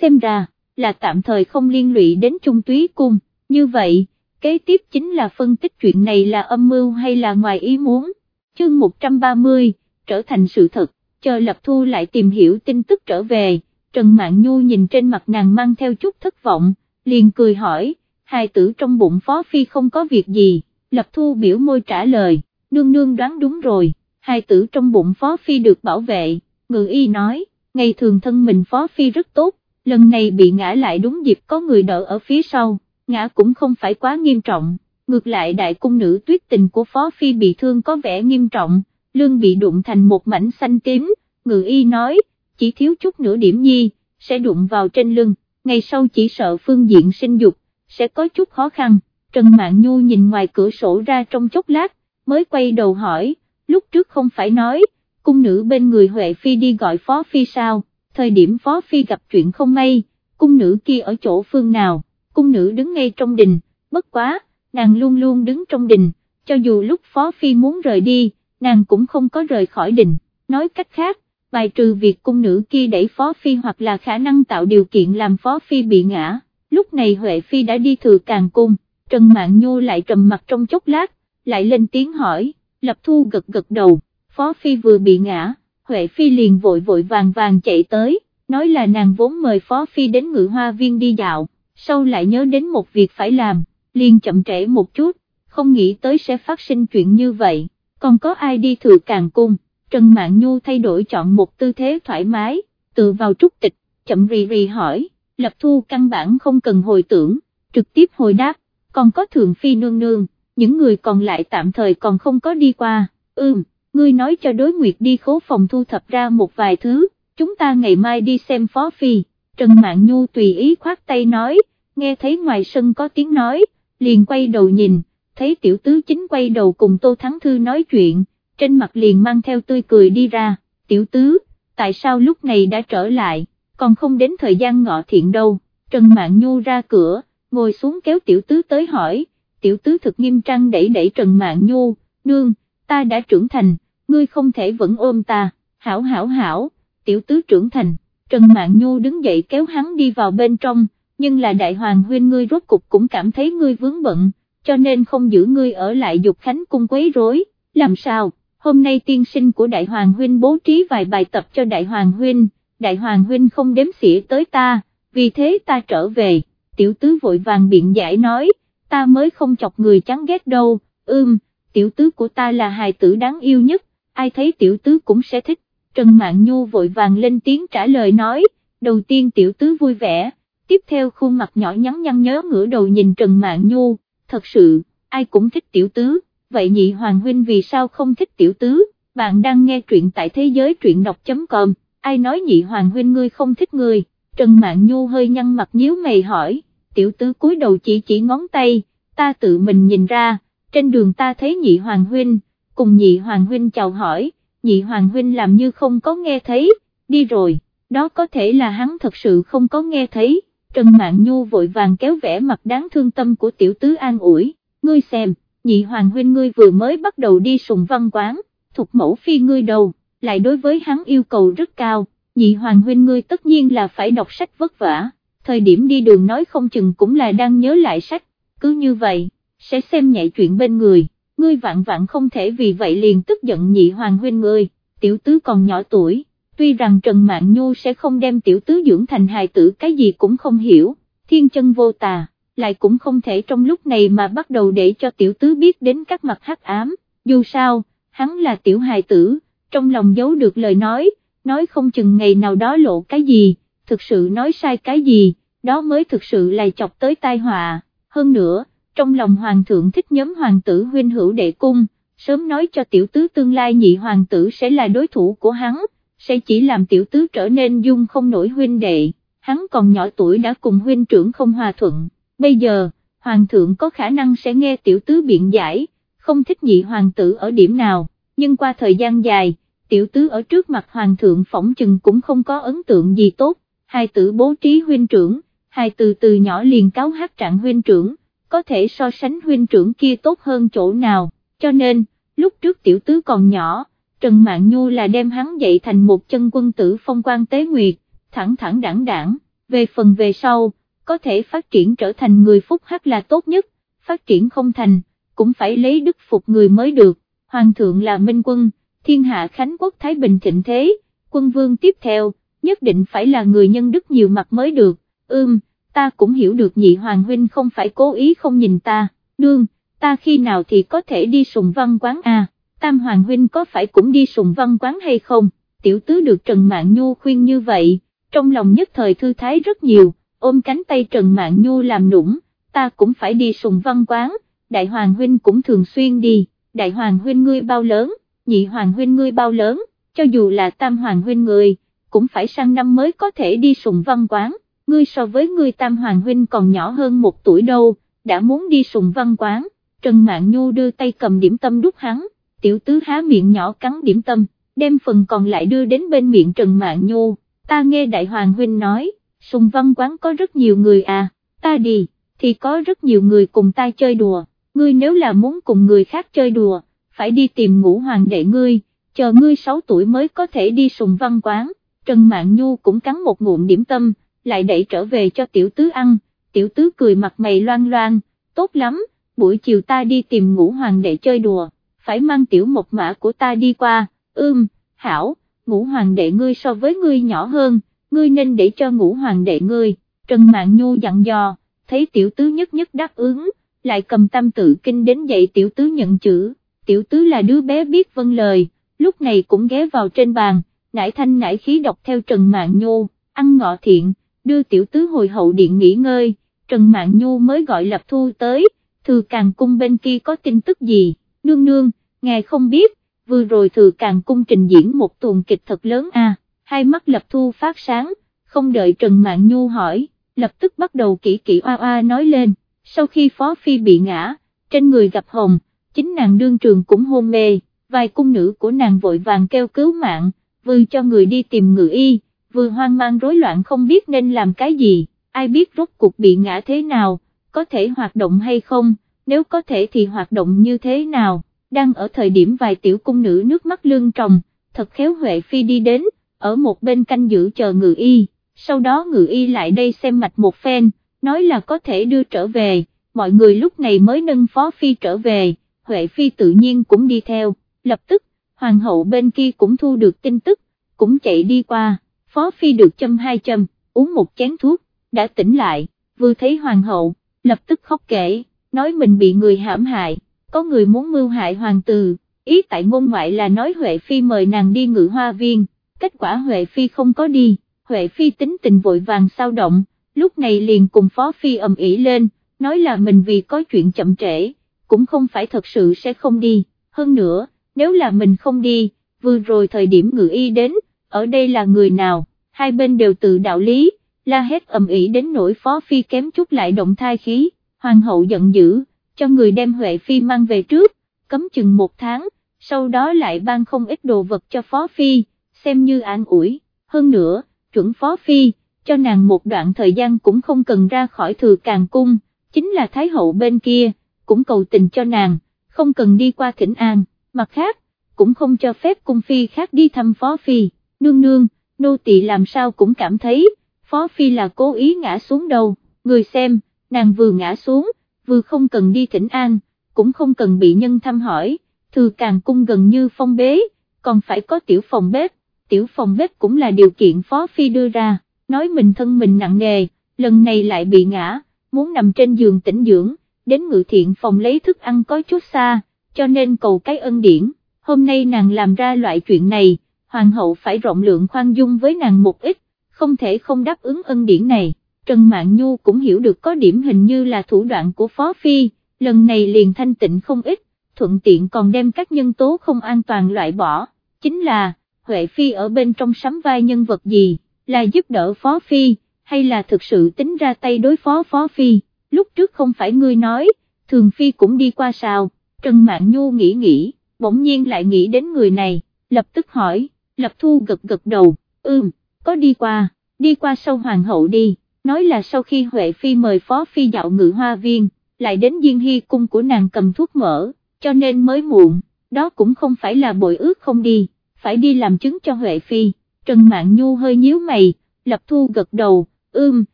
xem ra, là tạm thời không liên lụy đến Trung Túy cung, như vậy, kế tiếp chính là phân tích chuyện này là âm mưu hay là ngoài ý muốn, chương 130, trở thành sự thật, chờ Lập Thu lại tìm hiểu tin tức trở về, Trần Mạn Nhu nhìn trên mặt nàng mang theo chút thất vọng, liền cười hỏi, hài tử trong bụng Phó Phi không có việc gì, Lập Thu biểu môi trả lời, nương nương đoán đúng rồi, hài tử trong bụng Phó Phi được bảo vệ, ngự y nói, ngày thường thân mình Phó Phi rất tốt, lần này bị ngã lại đúng dịp có người đỡ ở phía sau, ngã cũng không phải quá nghiêm trọng, ngược lại đại cung nữ tuyết tình của Phó Phi bị thương có vẻ nghiêm trọng, lương bị đụng thành một mảnh xanh tím, ngự y nói, chỉ thiếu chút nữa điểm nhi, sẽ đụng vào trên lưng, ngày sau chỉ sợ phương diện sinh dục, sẽ có chút khó khăn, Trần mạng Nhu nhìn ngoài cửa sổ ra trong chốc lát, mới quay đầu hỏi, lúc trước không phải nói, cung nữ bên người Huệ Phi đi gọi Phó Phi sao, thời điểm Phó Phi gặp chuyện không may, cung nữ kia ở chỗ phương nào, cung nữ đứng ngay trong đình, bất quá, nàng luôn luôn đứng trong đình, cho dù lúc Phó Phi muốn rời đi, nàng cũng không có rời khỏi đình, nói cách khác, bài trừ việc cung nữ kia đẩy Phó Phi hoặc là khả năng tạo điều kiện làm Phó Phi bị ngã, lúc này Huệ Phi đã đi thừa càng cung, Trần mạng Nhu lại trầm mặt trong chốc lát, lại lên tiếng hỏi, Lập Thu gật gật đầu, Phó Phi vừa bị ngã, Huệ Phi liền vội vội vàng vàng chạy tới, nói là nàng vốn mời Phó Phi đến ngự hoa viên đi dạo, sau lại nhớ đến một việc phải làm, liền chậm trễ một chút, không nghĩ tới sẽ phát sinh chuyện như vậy, còn có ai đi thừa càng cung, Trần Mạn Nhu thay đổi chọn một tư thế thoải mái, tự vào trúc tịch, chậm rì rì hỏi, Lập Thu căn bản không cần hồi tưởng, trực tiếp hồi đáp, còn có Thường Phi nương nương, những người còn lại tạm thời còn không có đi qua, ưm, ngươi nói cho đối nguyệt đi khố phòng thu thập ra một vài thứ, chúng ta ngày mai đi xem Phó Phi, Trần Mạn Nhu tùy ý khoát tay nói, nghe thấy ngoài sân có tiếng nói, liền quay đầu nhìn, thấy tiểu tứ chính quay đầu cùng Tô Thắng Thư nói chuyện, trên mặt liền mang theo tươi cười đi ra, tiểu tứ, tại sao lúc này đã trở lại, còn không đến thời gian ngọ thiện đâu, Trần mạng Nhu ra cửa, ngồi xuống kéo tiểu tứ tới hỏi, tiểu tứ thực nghiêm trang đẩy đẩy Trần mạng Nhu, nương, ta đã trưởng thành, ngươi không thể vẫn ôm ta, hảo hảo hảo, tiểu tứ trưởng thành, Trần mạng Nhu đứng dậy kéo hắn đi vào bên trong, nhưng là đại hoàng huynh ngươi rốt cục cũng cảm thấy ngươi vướng bận, cho nên không giữ ngươi ở lại dục khánh cung quấy rối, làm sao, hôm nay tiên sinh của đại hoàng huynh bố trí vài bài tập cho đại hoàng huynh, đại hoàng huynh không đếm xỉa tới ta, vì thế ta trở về, tiểu tứ vội vàng biện giải nói, ta mới không chọc người chán ghét đâu, ưm, tiểu tứ của ta là hài tử đáng yêu nhất, ai thấy tiểu tứ cũng sẽ thích, Trần mạng Nhu vội vàng lên tiếng trả lời nói, đầu tiên tiểu tứ vui vẻ, tiếp theo khuôn mặt nhỏ nhắn nhăn nhớ ngửa đầu nhìn Trần Mạn Nhu, thật sự, ai cũng thích tiểu tứ, vậy nhị hoàng huynh vì sao không thích tiểu tứ, bạn đang nghe truyện tại thế giới truyện đọc.com, ai nói nhị hoàng huynh ngươi không thích ngươi, Trần Mạn Nhu hơi nhăn mặt nhíu mày hỏi, tiểu tứ cúi đầu chỉ chỉ ngón tay, ta tự mình nhìn ra, trên đường ta thấy nhị hoàng huynh, cùng nhị hoàng huynh chào hỏi, nhị hoàng huynh làm như không có nghe thấy, đi rồi, đó có thể là hắn thật sự không có nghe thấy, Trần Mạn Nhu vội vàng kéo vẻ mặt đáng thương tâm của tiểu tứ an ủi, ngươi xem, nhị hoàng huynh ngươi vừa mới bắt đầu đi sùng văn quán, thuộc mẫu phi ngươi đầu, lại đối với hắn yêu cầu rất cao, nhị hoàng huynh ngươi tất nhiên là phải đọc sách vất vả, thời điểm đi đường nói không chừng cũng là đang nhớ lại sách, cứ như vậy, sẽ xem nhạy chuyện bên người, ngươi vạn vạn không thể vì vậy liền tức giận nhị hoàng huynh ngươi, tiểu tứ còn nhỏ tuổi, tuy rằng Trần Mạn Nhu sẽ không đem tiểu tứ dưỡng thành hài tử cái gì cũng không hiểu, thiên chân vô tà, lại cũng không thể trong lúc này mà bắt đầu để cho tiểu tứ biết đến các mặt hắc ám, dù sao, hắn là tiểu hài tử, trong lòng giấu được lời nói, nói không chừng ngày nào đó lộ cái gì, thực sự nói sai cái gì, đó mới thực sự là chọc tới tai họa, hơn nữa, trong lòng hoàng thượng thích nhóm hoàng tử huynh hữu đệ cung, sớm nói cho tiểu tứ tương lai nhị hoàng tử sẽ là đối thủ của hắn, sẽ chỉ làm tiểu tứ trở nên dung không nổi huynh đệ, hắn còn nhỏ tuổi đã cùng huynh trưởng không hòa thuận, bây giờ, hoàng thượng có khả năng sẽ nghe tiểu tứ biện giải, không thích nhị hoàng tử ở điểm nào, nhưng qua thời gian dài, tiểu tứ ở trước mặt hoàng thượng phỏng chừng cũng không có ấn tượng gì tốt, hai tử bố trí huynh trưởng, hai từ từ nhỏ liền cáo hát trạng huynh trưởng, có thể so sánh huynh trưởng kia tốt hơn chỗ nào, cho nên, lúc trước tiểu tứ còn nhỏ, Trần Mạn Nhu là đem hắn dạy thành một chân quân tử phong quan tế nguyệt, thẳng thẳng đảng đảng, về phần về sau, có thể phát triển trở thành người phúc hắc là tốt nhất, phát triển không thành, cũng phải lấy đức phục người mới được, Hoàng thượng là minh quân, thiên hạ khánh quốc Thái Bình thịnh thế, quân vương tiếp theo, nhất định phải là người nhân đức nhiều mặt mới được, ưm, ta cũng hiểu được nhị hoàng huynh không phải cố ý không nhìn ta, nương, ta khi nào thì có thể đi sùng văn quán à, tam hoàng huynh có phải cũng đi sùng văn quán hay không, tiểu tứ được Trần Mạn Nhu khuyên như vậy, trong lòng nhất thời thư thái rất nhiều, ôm cánh tay Trần Mạn Nhu làm nũng, ta cũng phải đi sùng văn quán, đại hoàng huynh cũng thường xuyên đi, đại hoàng huynh ngươi bao lớn, nhị hoàng huynh ngươi bao lớn, cho dù là tam hoàng huynh người, cũng phải sang năm mới có thể đi sùng văn quán, ngươi so với ngươi tam hoàng huynh còn nhỏ hơn một tuổi đâu, đã muốn đi sùng văn quán, Trần Mạn Nhu đưa tay cầm điểm tâm đút hắn, tiểu tứ há miệng nhỏ cắn điểm tâm, đem phần còn lại đưa đến bên miệng Trần Mạn Nhu, ta nghe đại hoàng huynh nói, sùng văn quán có rất nhiều người à, ta đi, thì có rất nhiều người cùng ta chơi đùa, ngươi nếu là muốn cùng người khác chơi đùa, phải đi tìm ngũ hoàng đệ ngươi, chờ ngươi 6 tuổi mới có thể đi sùng văn quán, Trần Mạn Nhu cũng cắn một ngụm điểm tâm, lại đẩy trở về cho tiểu tứ ăn, tiểu tứ cười mặt mày loan loan, tốt lắm, buổi chiều ta đi tìm ngũ hoàng đệ chơi đùa, phải mang tiểu một mã của ta đi qua, ưm, hảo, ngũ hoàng đệ ngươi so với ngươi nhỏ hơn, ngươi nên để cho ngũ hoàng đệ ngươi, Trần mạng Nhu dặn dò, thấy tiểu tứ nhất nhất đáp ứng, lại cầm tâm tự kinh đến dạy tiểu tứ nhận chữ, tiểu tứ là đứa bé biết vâng lời, lúc này cũng ghé vào trên bàn, nải thanh nải khí đọc theo Trần mạng Nhu, ăn ngọ thiện, đưa tiểu tứ hồi hậu điện nghỉ ngơi, Trần mạng Nhu mới gọi Lập Thu tới, thừa càng cung bên kia có tin tức gì, nương nương, ngài không biết, vừa rồi thừa càng cung trình diễn một tuần kịch thật lớn à, hai mắt Lập Thu phát sáng, không đợi Trần mạng Nhu hỏi, lập tức bắt đầu kỹ kỹ oa oa nói lên, sau khi Phó Phi bị ngã, trên người gặp hồng, chính nàng đương trường cũng hôn mê, vài cung nữ của nàng vội vàng kêu cứu mạng, vừa cho người đi tìm ngự y, vừa hoang mang rối loạn không biết nên làm cái gì, ai biết rốt cuộc bị ngã thế nào, có thể hoạt động hay không, nếu có thể thì hoạt động như thế nào, đang ở thời điểm vài tiểu cung nữ nước mắt lương tròng, thật khéo Huệ Phi đi đến, ở một bên canh giữ chờ ngự y, sau đó ngự y lại đây xem mạch một phen, nói là có thể đưa trở về, mọi người lúc này mới nâng Phó Phi trở về, Huệ Phi tự nhiên cũng đi theo, lập tức, Hoàng hậu bên kia cũng thu được tin tức, cũng chạy đi qua. Phó Phi được châm hai châm, uống một chén thuốc, đã tỉnh lại, vừa thấy hoàng hậu, lập tức khóc kể, nói mình bị người hãm hại, có người muốn mưu hại hoàng tử, ý tại ngôn ngoại là nói Huệ Phi mời nàng đi ngự hoa viên, kết quả Huệ Phi không có đi, Huệ Phi tính tình vội vàng sao động, lúc này liền cùng Phó Phi ầm ĩ lên, nói là mình vì có chuyện chậm trễ, cũng không phải thật sự sẽ không đi, hơn nữa, nếu là mình không đi, vừa rồi thời điểm ngự y đến, ở đây là người nào, hai bên đều tự đạo lý, la hét ầm ĩ đến nỗi Phó Phi kém chút lại động thai khí, hoàng hậu giận dữ, cho người đem Huệ Phi mang về trước, cấm chừng một tháng, sau đó lại ban không ít đồ vật cho Phó Phi, xem như an ủi, hơn nữa, chuẩn Phó Phi, cho nàng một đoạn thời gian cũng không cần ra khỏi thừa càng cung, chính là Thái hậu bên kia, cũng cầu tình cho nàng, không cần đi qua thỉnh an, mặt khác, cũng không cho phép cung phi khác đi thăm Phó Phi, nương nương, nô tỳ làm sao cũng cảm thấy, Phó Phi là cố ý ngã xuống đầu. người xem, nàng vừa ngã xuống, vừa không cần đi thỉnh an, cũng không cần bị nhân thăm hỏi, thư càng cung gần như phong bế, còn phải có tiểu phòng bếp, tiểu phòng bếp cũng là điều kiện Phó Phi đưa ra, nói mình thân mình nặng nề, lần này lại bị ngã, muốn nằm trên giường tĩnh dưỡng, đến ngự thiện phòng lấy thức ăn có chút xa, cho nên cầu cái ân điển, hôm nay nàng làm ra loại chuyện này, hoàng hậu phải rộng lượng khoan dung với nàng một ít, không thể không đáp ứng ân điển này. Trần Mạn Nhu cũng hiểu được có điểm hình như là thủ đoạn của Phó Phi, lần này liền thanh tịnh không ít, thuận tiện còn đem các nhân tố không an toàn loại bỏ, chính là, Huệ Phi ở bên trong sắm vai nhân vật gì, là giúp đỡ Phó Phi, hay là thực sự tính ra tay đối phó Phó Phi, lúc trước không phải ngươi nói, Thường Phi cũng đi qua sao, Trần Mạn Nhu nghĩ nghĩ, bỗng nhiên lại nghĩ đến người này, lập tức hỏi, Lập Thu gật gật đầu, ưm, có đi qua, đi qua sau Hoàng hậu đi nói là sau khi Huệ Phi mời Phó Phi dạo ngự hoa viên, lại đến Diên Hy cung của nàng cầm thuốc mỡ, cho nên mới muộn, đó cũng không phải là bội ước không đi, phải đi làm chứng cho Huệ Phi, Trần Mạn Nhu hơi nhíu mày, lập thu gật đầu, ưm,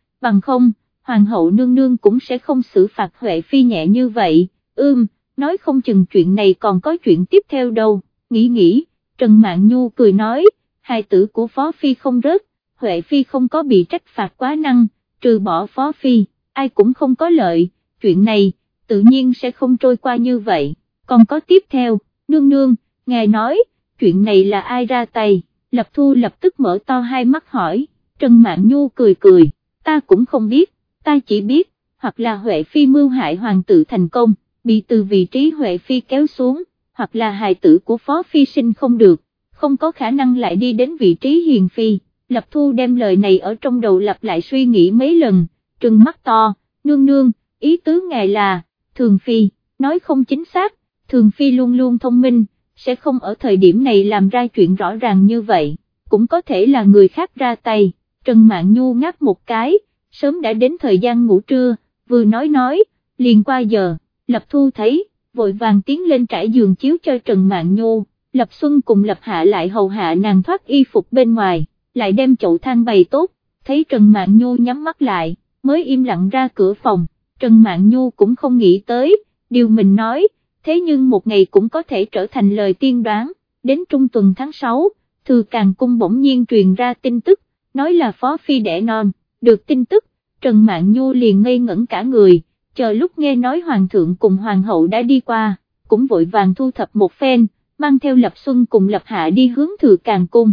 bằng không, Hoàng hậu nương nương cũng sẽ không xử phạt Huệ Phi nhẹ như vậy, ưm, nói không chừng chuyện này còn có chuyện tiếp theo đâu, nghĩ nghĩ, Trần Mạn Nhu cười nói, hài tử của Phó Phi không rớt, Huệ Phi không có bị trách phạt quá năng, trừ bỏ phó phi, ai cũng không có lợi, chuyện này, tự nhiên sẽ không trôi qua như vậy, còn có tiếp theo, nương nương, ngài nói, chuyện này là ai ra tay, lập thu lập tức mở to hai mắt hỏi, Trần Mạn Nhu cười cười, ta cũng không biết, ta chỉ biết, hoặc là Huệ Phi mưu hại hoàng tử thành công, bị từ vị trí Huệ Phi kéo xuống, hoặc là hài tử của Phó Phi sinh không được, không có khả năng lại đi đến vị trí hiền Phi. Lập Thu đem lời này ở trong đầu lặp lại suy nghĩ mấy lần, trừng mắt to, nương nương, ý tứ ngài là, Thường Phi, nói không chính xác, Thường Phi luôn luôn thông minh, sẽ không ở thời điểm này làm ra chuyện rõ ràng như vậy, cũng có thể là người khác ra tay, Trần Mạn Nhu ngáp một cái, sớm đã đến thời gian ngủ trưa, vừa nói nói, liền qua giờ, Lập Thu thấy, vội vàng tiến lên trải giường chiếu cho Trần Mạn Nhu, Lập Xuân cùng Lập Hạ lại hầu hạ nàng thoát y phục bên ngoài lại đem chậu than bày tốt, thấy Trần Mạn Nhu nhắm mắt lại, mới im lặng ra cửa phòng, Trần Mạn Nhu cũng không nghĩ tới, điều mình nói, thế nhưng một ngày cũng có thể trở thành lời tiên đoán, đến trung tuần tháng 6, Thư Càng Cung bỗng nhiên truyền ra tin tức, nói là Phó Phi đẻ non, được tin tức, Trần Mạn Nhu liền ngây ngẩn cả người, chờ lúc nghe nói Hoàng thượng cùng Hoàng hậu đã đi qua, cũng vội vàng thu thập một phen, mang theo Lập Xuân cùng Lập Hạ đi hướng thừa Càng Cung.